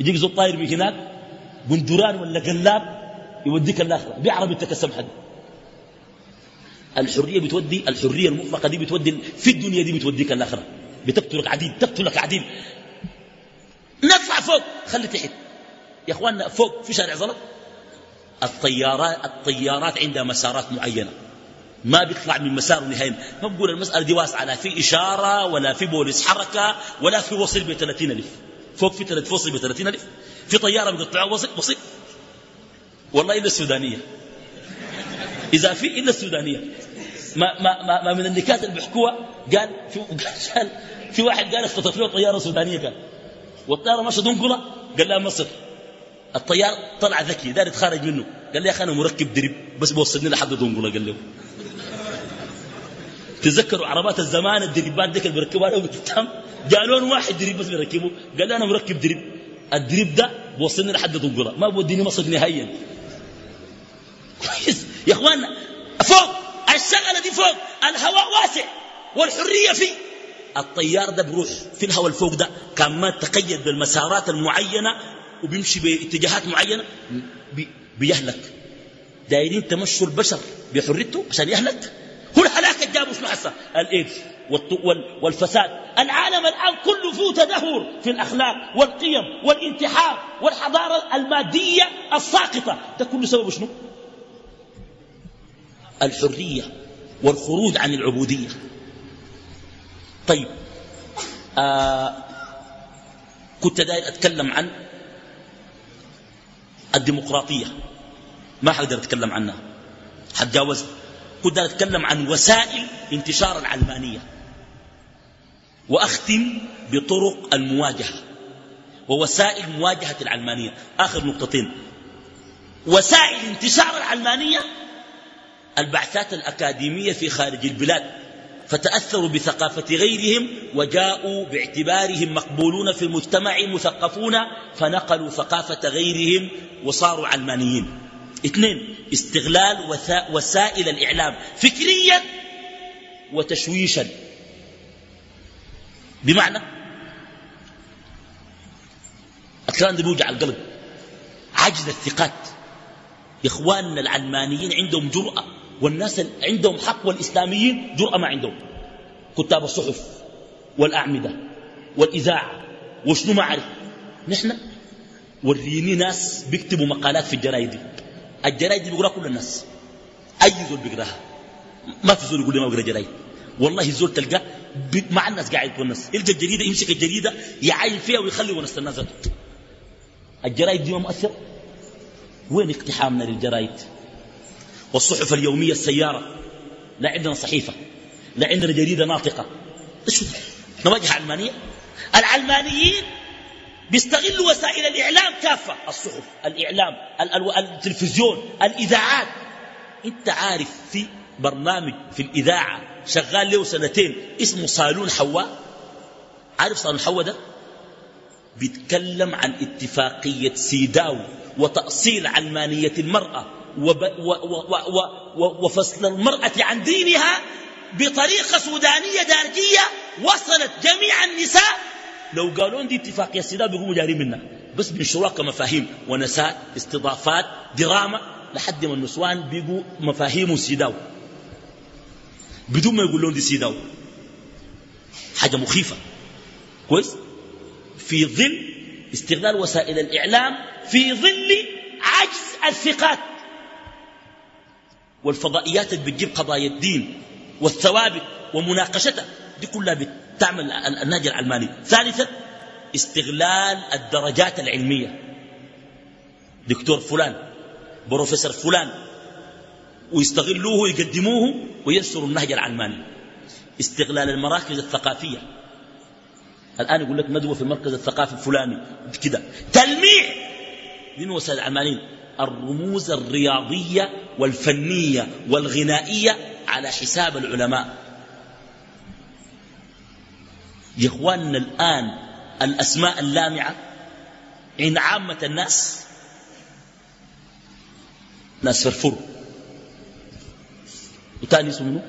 يجيك زول طاير من هناك بندران ولا قلاب يوديك الآخرة بعربيتك السمحة دي. الحرية بتودي الحرية المطلقة دي بتودي في الدنيا دي بتوديك الآخرة بتقتلك عديد تقتلك عديد. نرفع فوق خلي تحت. يا اخواننا فوق في شارع زلط الطيارات الطيارات عندها مسارات معينة. ما بيطلع من مساره نهائيا ما بقول المسألة دي واسعة لا في إشارة ولا في بوليس حركة ولا في وصل ب 30 ألف. فوق في ثلاث ب 30 ألف. في طيارة بيقطعوها وصل وصل. والله إلا السودانية. إذا في إلا السودانية. ما, ما, ما, ما من النكات اللي بيحكوها قال في, قال في واحد قال اختطف له طيارة سودانية كان والطيارة ماشية دنقلة قال لها مصر. الطيار طلع ذكي دار يتخرج منه. قال لي يا أخي أنا مركب درب بس بوصلني لحد دنقله قال له. تذكروا عربات الزمان الدريبات ديك اللي بيركبوها؟ له قدام جاء لون واحد دريب بس بيركبه قال لي أنا مركب دريب الدريب ده بوصلني لحد دنقله ما بوديني مصر نهائيا. كويس. يا اخوانا فوق. الشغلة دي فوق. الهواء واسع. والحرية فيه. الطيار ده بروح في الهواء الفوق ده كان ما تقيد بالمسارات المعينة وبيمشي باتجاهات معينة بي بيهلك. دايرين تمشوا البشر بحريته عشان يهلك. هو الهلاك جابوا شنو حسا الايدز والفساد. العالم الآن كله فيه تدهور في الأخلاق والقيم والانتحار والحضارة المادية الساقطة. ده كله سبب شنو؟ الحرية والخروج عن العبودية. طيب آه كنت داير أتكلم عن الديمقراطية. ما حقدر أتكلم عنها. حتجاوزها كنت أتكلم عن وسائل انتشار العلمانية. وأختم بطرق المواجهة. ووسائل مواجهة العلمانية. آخر نقطتين. وسائل انتشار العلمانية. البعثات الأكاديمية في خارج البلاد. فتأثروا بثقافة غيرهم وجاءوا باعتبارهم مقبولون في المجتمع مثقفون فنقلوا ثقافة غيرهم وصاروا علمانيين. اثنين استغلال وسائل الإعلام فكريا وتشويشا. بمعنى الكلام ده بيوجع القلب. عجز الثقات. يا إخواننا العلمانيين عندهم جرأة. والناس عندهم حق والإسلاميين جرأة ما عندهم. كتاب الصحف والأعمدة والإذاعة وشنو ما عرف نحن وريني ناس بيكتبوا مقالات في الجرايد. الجرايد بيقرأ كل الناس. أي زول بيقراها. ما في زول يقول لي ما بقرأ جرايد. والله الزول تلقى مع الناس قاعد يتونس يلقى الجريدة يمسك الجريدة يعاين فيها ويخلي ونس الناس. الجرايد دي ما مؤثر وين اقتحامنا للجرايد؟ والصحف اليومية السيارة. لا عندنا صحيفة. لا عندنا جريدة ناطقة. إيش نواجه علمانية. العلمانيين بيستغلوا وسائل الإعلام كافة. الصحف الإعلام التلفزيون الإذاعات. أنت عارف في برنامج في الإذاعة شغال له سنتين اسمه صالون حواء؟ عارف صالون حواء ده؟ بيتكلم عن اتفاقية سيداو وتأصيل علمانية المرأة. وفصل المرأة عن دينها بطريقة سودانية دارجية وصلت جميع النساء. لو قالوا دي اتفاقية سيداو بيقوموا جارين منها بس بينشروها كمفاهيم ونساء استضافات دراما لحد ما النسوان بيقوا مفاهيم سيداو. بدون ما يقول لهم دي سيداو. حاجة مخيفة. كويس؟ في ظل استغلال وسائل الإعلام في ظل عجز الثقات. والفضائيات اللي بتجيب قضايا الدين والثوابت ومناقشتها دي كلها بتعمل النهج العلماني. ثالثا استغلال الدرجات العلمية. دكتور فلان بروفيسور فلان ويستغلوه ويقدموه وينصروا النهج العلماني. استغلال المراكز الثقافية. الآن يقول لك ندوة في المركز الثقافي الفلاني كده. تلميع من وسائل العمالين الرموز الرياضية والفنية والغنائية على حساب العلماء. يا إخواننا الآن الأسماء اللامعة عند عامة الناس ناس فرفر وتاني اسمه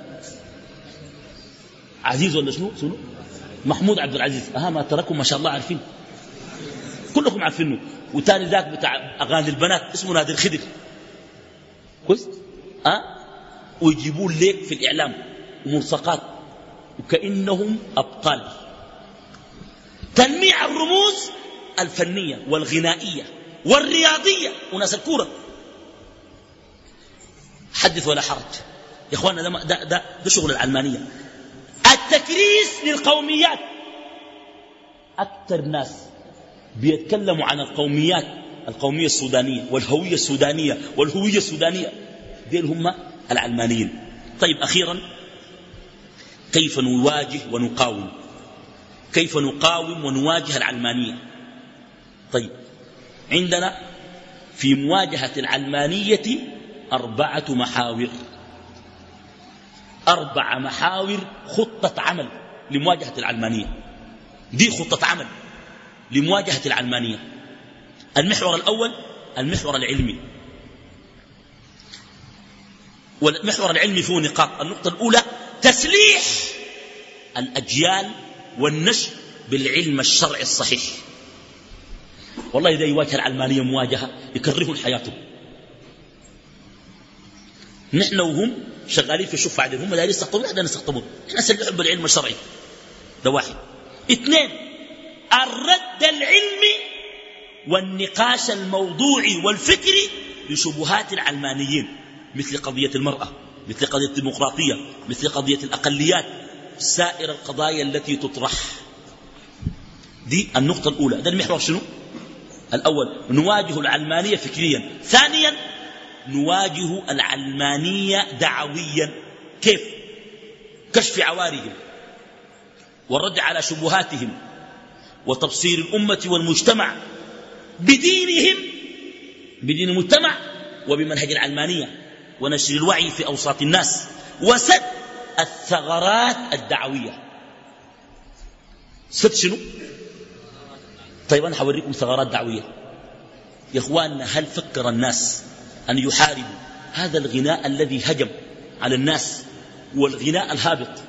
عزيز ولا شنو؟ شنو؟ محمود عبد العزيز. أها ما تركوا ما شاء الله عارفين. كلكم عارفينه. وتاني ذاك بتاع أغاني البنات اسمه نادر خدر. كويس ها؟ ويجيبون ليك في الإعلام. ملصقات وكأنهم أبطال. تلميع الرموز الفنية والغنائية والرياضية. وناس الكورة. حدث ولا حرج. يا اخوانا ده, ده, ده, ده شغل العلمانية. التكريس للقوميات. أكثر ناس بيتكلموا عن القوميات القومية السودانية والهوية السودانية والهوية السودانية. ديل هم العلمانيين. طيب أخيرا كيف نواجه ونقاوم؟ كيف نقاوم ونواجه العلمانية؟ طيب عندنا في مواجهة العلمانية أربعة محاور. أربع محاور خطة عمل لمواجهة العلمانية. دي خطة عمل. لمواجهة العلمانية. المحور الأول المحور العلمي. والمحور العلمي فيه نقاط. النقطة الأولى تسليح الأجيال والنشء بالعلم الشرعي الصحيح. والله إذا يواجه العلمانية مواجهة يكرهوا حياتهم. نحن وهم شغالين في شوف عدل هم دايرين يستقطبون إحنا نستقطبون إحنا سلحهم بالعلم الشرعي. ده واحد. اثنين الرد العلمي والنقاش الموضوعي والفكري لشبهات العلمانيين مثل قضية المرأة مثل قضية الديمقراطية مثل قضية الأقليات سائر القضايا التي تطرح. دي النقطة الأولى. ده المحور شنو؟ الأول نواجه العلمانية فكريا. ثانيا نواجه العلمانية دعويا. كيف؟ كشف عوارهم والرد على شبهاتهم. وتبصير الأمة والمجتمع بدينهم بدين المجتمع وبمنهج العلمانية ونشر الوعي في أوساط الناس. وسد الثغرات الدعوية. سد شنو؟ طيب أنا حوريكم ثغرات دعوية. يا إخواننا هل فكر الناس أن يحاربوا هذا الغناء الذي هجم على الناس والغناء الهابط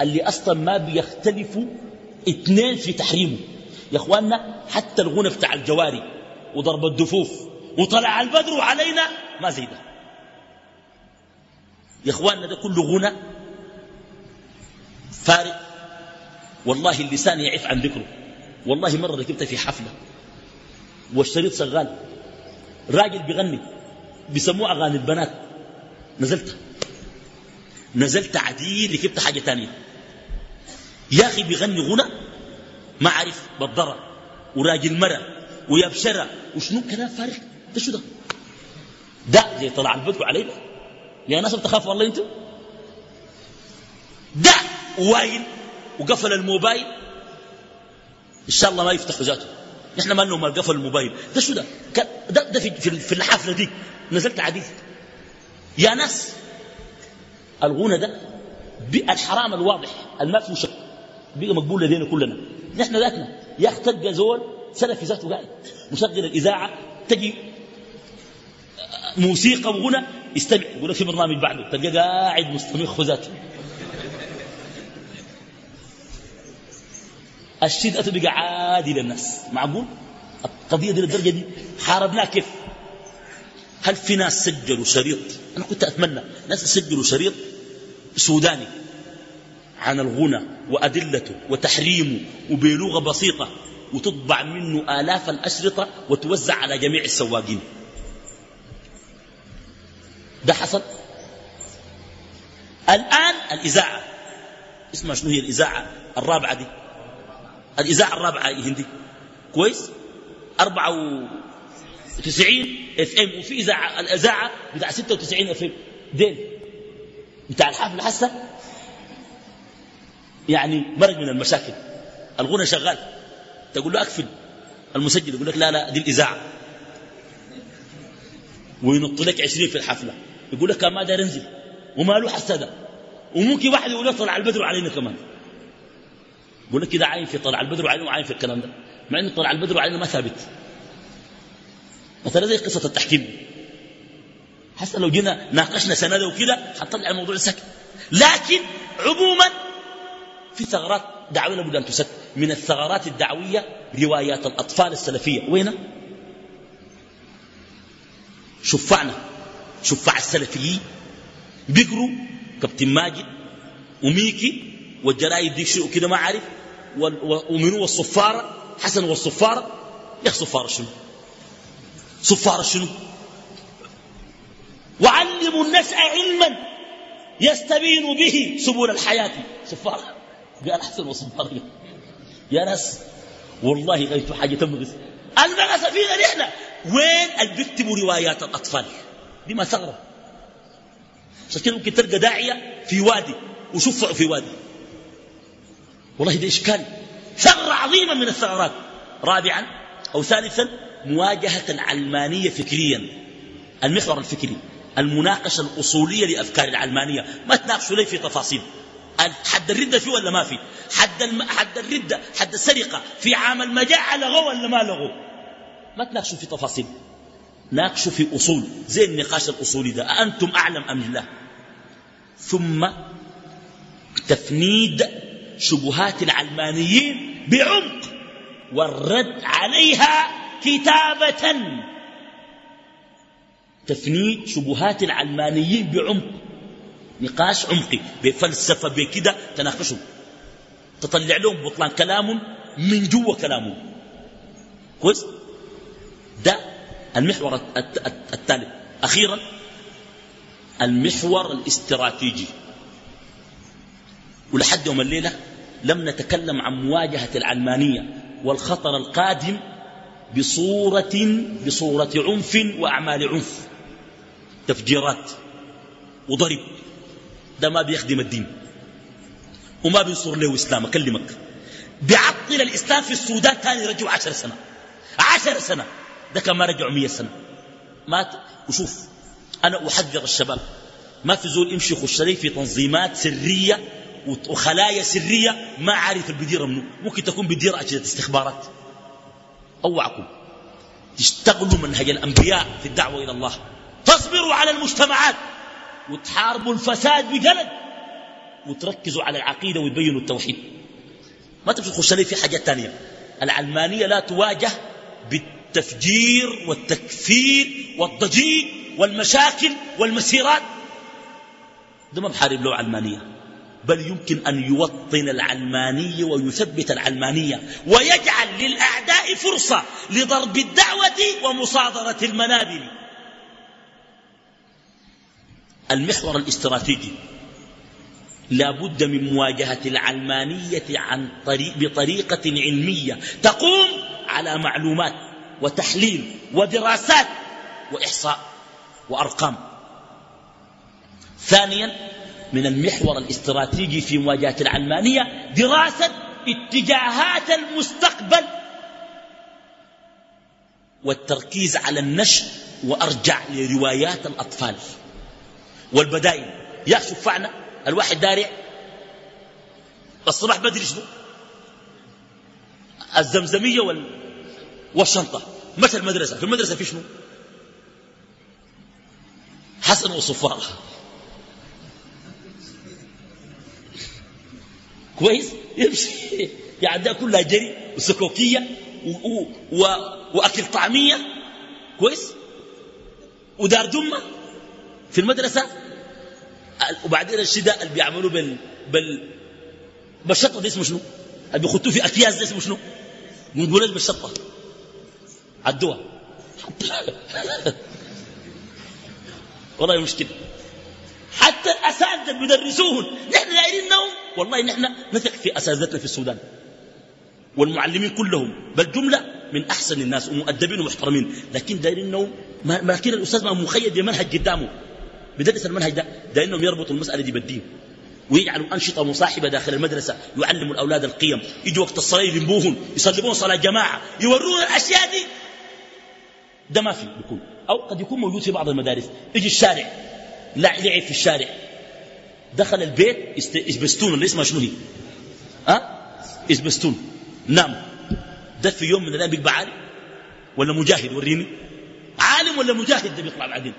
اللي أصلا ما بيختلفوا اثنين في تحريمه. يا إخواننا حتى الغنى بتاع الجواري وضرب الدفوف وطلع البدر علينا ما زي ده يا إخواننا ده كله غنى فارغ والله اللسان يعف عن ذكره. والله مرة ركبت في حفلة والشريط شغال. راجل بيغني بيسموه أغاني البنات. نزلت. نزلت عديل ركبت حاجة تانية. يا أخي بيغني غنى؟ ما عارف بالضرر وراجل مرة ويبشرة وشنو كلام فارغ؟ ده شو ده؟ ده زي طلع البدر علينا؟ يا ناس بتخاف والله أنتم؟ ده وايل وقفل الموبايل؟ إن شاء الله ما يفتح ذاته. نحن ما لهم قفل الموبايل. ده شو ده؟ ده, ده في, في الحفلة دي. نزلت عديد يا ناس الغنى ده الحرام الواضح الما فيه شك. بقى مقبول لدينا كلنا. نحن ذاتنا يا أخي تلقى زول سلفي ذاته قاعد مشغل الإذاعة تجي موسيقى وغنى يستمع يقول لك في برنامج بعده تلقى قاعد مستمع ذاته. الشيء ده بقى عادي للناس. معقول؟ القضية دي للدرجة دي. حاربناها كيف؟ هل في ناس سجلوا شريط؟ أنا كنت أتمنى ناس سجلوا شريط سوداني. عن الغنى وأدلته وتحريمه وبلغة بسيطة وتطبع منه آلاف الأشرطة وتوزع على جميع السواقين. ده حصل؟ الآن الإذاعة اسمها شنو هي الإذاعة الرابعة دي. الإذاعة الرابعة الهندي كويس؟ أربعة وتسعين إف إم. وفي إذاعة الإذاعة بتاع ستة وتسعين إف إم. دين. بتاع الحافل حسن يعني مرق من المشاكل. الغنى شغال. تقول له أكفل المسجل يقول لك لا لا دي الإذاعة. وينط لك عشرين في الحفلة. يقول لك ما دار أنزل. وما له حسده وممكن واحد يقول لك طلع البدر علينا كمان. يقول لك كده عاين في طلع البدر وعينه وعاين في الكلام ده. مع انه طلع البدر وعينه ما ثابت. مثلا زي قصة التحكيم. حتى لو جينا ناقشنا سنة وكده حطلع الموضوع سكت لكن عموما في ثغرات دعوية لابد أن تسد. من الثغرات الدعوية روايات الأطفال السلفية. وين؟ شفعنا. شفع السلفيين. بيقروا كابتن ماجد وميكي والجرايد دي شيء كده ما عارف ومنو؟ الصفارة حسن والصفارة يا صفارة شنو؟ صفارة شنو؟ وعلموا الناس علما يستبين به سبل الحياة. صفارة قال حسن والصفارة يا ناس والله غيرت حاجة تمغز المغز فينا نحن. وين اللي بيكتبوا روايات الأطفال؟ دي ما ثغرة. عشان كده ممكن تلقى داعية في وادي وشفعوا في وادي. والله ده إشكال. ثغرة عظيمة من الثغرات. رابعا أو ثالثا مواجهة العلمانية فكريا. المحور الفكري المناقشة الأصولية لأفكار العلمانية. ما تناقشوا لي في تفاصيل؟ حد الردة فيه ولا ما فيه حد, الم... حد الردة حد السرقة في عام المجاعة لغوا ولا ما لغوا؟ ما تناقشوا في تفاصيل. ناقشوا في أصول. زي النقاش الأصولي ده. أنتم أعلم أم الله ثم تفنيد شبهات العلمانيين بعمق والرد عليها كتابة. تفنيد شبهات العلمانيين بعمق. نقاش عمقي بفلسفة بكده تناقشوا تطلع لهم بطلان كلام من جوا كلامهم. كويس؟ ده المحور الثالث أخيرا المحور الاستراتيجي. ولحد يوم الليلة لم نتكلم عن مواجهة العلمانية والخطر القادم بصورة, بصورة عنف وأعمال عنف. تفجيرات وضرب. ده ما بيخدم الدين. وما بينصر له إسلام أكلمك. بيعطل الإسلام في السودان ثاني رجعوا عشر سنة. عشر سنة. ده كان ما رجعوا مية سنة. مات. وشوف أنا أحذر الشباب. ما في زول يمشي يخش في تنظيمات سرية وخلايا سرية ما عارف البديرة منه ممكن تكون بديرة أجهزة استخبارات. أوعكم. تشتغلوا منهج الأنبياء في الدعوة إلى الله. تصبروا على المجتمعات. وتحاربوا الفساد بجلد. وتركزوا على العقيدة وتبينوا التوحيد. ما تمشي تخش لي في حاجات تانية. العلمانية لا تواجه بالتفجير والتكفير والضجيج والمشاكل والمسيرات. ده ما بحارب له علمانية. بل يمكن أن يوطن العلمانية ويثبت العلمانية ويجعل للأعداء فرصة لضرب الدعوة ومصادرة المنابر. المحور الاستراتيجي. لا بد من مواجهة العلمانية عن طريق بطريقة علمية تقوم على معلومات وتحليل ودراسات وإحصاء وأرقام. ثانيا من المحور الاستراتيجي في مواجهة العلمانية دراسة اتجاهات المستقبل والتركيز على النشء وأرجع لروايات الأطفال. والبدائل. يا شفعنا. الواحد دارع الصباح بدري شنو؟ الزمزمية وال... والشنطة. متى المدرسة؟ في المدرسة في شنو؟ حسن وصفارة كويس؟ يمشي. ده كلها جري وسكوكية و... و... و... وأكل طعمية. كويس؟ ودار دمة. في المدرسة وبعدين الشداء اللي بيعملوا بال بال بالشطة دي اسمه شنو؟ اللي بيخطوه في أكياس دي اسمه شنو؟ بنقول بالشطة. عدوها. <laughs> والله مشكلة. حتى الأساتذة اللي بيدرسوهم نحن دايرين نوم والله نحن نثق في أساتذتنا في السودان. والمعلمين كلهم. بل جمله من أحسن الناس ومؤدبين ومحترمين. لكن دايرين نوم لكن الأستاذ ما مخيد بمنهج قدامه. بدرس المنهج ده ده إنهم يربطوا المسألة دي بالدين ويجعلوا أنشطة مصاحبة داخل المدرسة يعلموا الأولاد القيم يجوا وقت الصلاة يلموهم يصلبون صلاة جماعة يورونا الأشياء دي. ده ما في بيكون. أو قد يكون موجود في بعض المدارس. يجي الشارع لعب في الشارع. دخل البيت إسبستون اللي اسمها شنو هي؟ أه؟ إسبستون. نام ده في يوم من الأيام بيبقى عالم ولا مجاهد وريني. عالم ولا مجاهد ده بيطلع بعدين.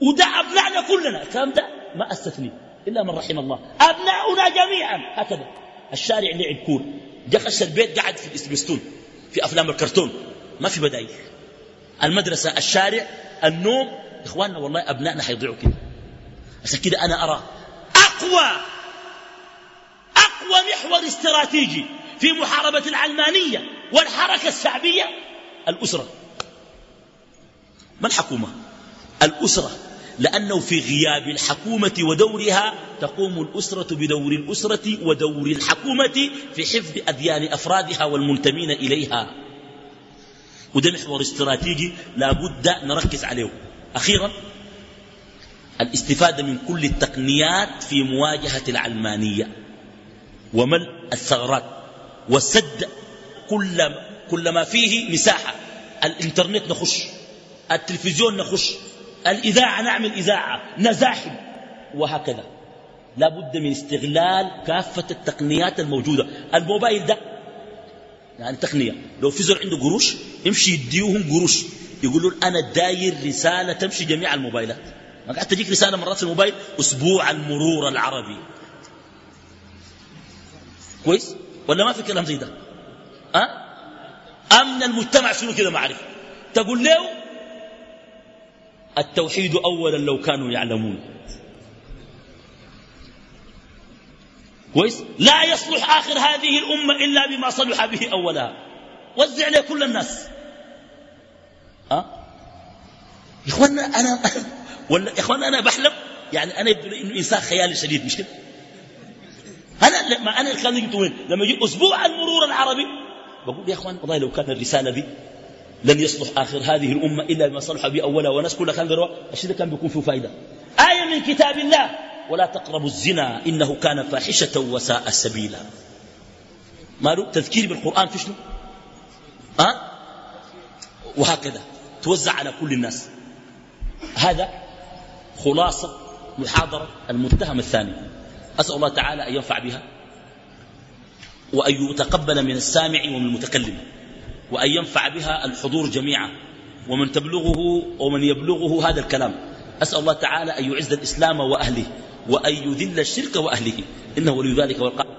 وده أبنائنا كلنا. الكلام ده ما أستثني إلا من رحم الله. أبناؤنا جميعا. هكذا. الشارع لعب كور. خش البيت قعد في الإسبستون في أفلام الكرتون. ما في بدايل. المدرسة الشارع النوم. إخواننا والله أبنائنا حيضيعوا كده. عشان كده أنا أرى أقوى أقوى محور استراتيجي في محاربة العلمانية والحركة الشعبية الأسرة. ما الحكومة؟ الأسرة لأنه في غياب الحكومة ودورها تقوم الأسرة بدور الأسرة ودور الحكومة في حفظ أديان أفرادها والمنتمين إليها. وده محور استراتيجي لابد نركز عليه. أخيرا الاستفادة من كل التقنيات في مواجهة العلمانية وملء الثغرات والسد كل, كل ما فيه مساحة. الإنترنت نخش التلفزيون نخش الإذاعة نعمل إذاعة نزاحم. وهكذا. لا بد من استغلال كافة التقنيات الموجودة. الموبايل ده يعني تقنية. لو في زر عنده قروش يمشي يديوهم قروش. يقولوا أنا داير رسالة تمشي جميع الموبايلات. ما قاعد تجيك رسالة مرات في الموبايل أسبوع المرور العربي. كويس؟ ولا ما في كلام زي ده؟ أه؟ أمن المجتمع شنو كده ما أعرف تقول له التوحيد أولا لو كانوا يعلمون. كويس؟ لا يصلح آخر هذه الأمة إلا بما صلح به أولها وزع لكل الناس. أه؟ يا إخوانا أنا <laughs> ولا يا إخوانا أنا بحلم. يعني أنا يبدو إنه إنسان خيالي شديد مش كده؟ أنا لما أنا جبت وين لما يجي أسبوع المرور العربي بقول يا إخوان والله لو كان الرسالة دي لن يصلح آخر هذه الأمة إلا بما صلح به أولها وناس. كلها كان قالوا الشيء كان بيكون فيه فائدة آية من كتاب الله. ولا تقربوا الزنا. إنه كان فاحشة وساء سبيلا. ماله تذكير بالقرآن في شنو؟ أه؟ وهكذا. توزع على كل الناس. هذا خلاصة محاضرة المتهم الثاني أسأل الله تعالى أن ينفع بها. وأن يتقبل من السامع ومن المتكلم. وأن ينفع بها الحضور جميعا ومن تبلغه ومن يبلغه هذا الكلام. أسأل الله تعالى أن يعز الإسلام وأهله وأن يذل الشرك وأهله. إنه ولي ذلك والقادر.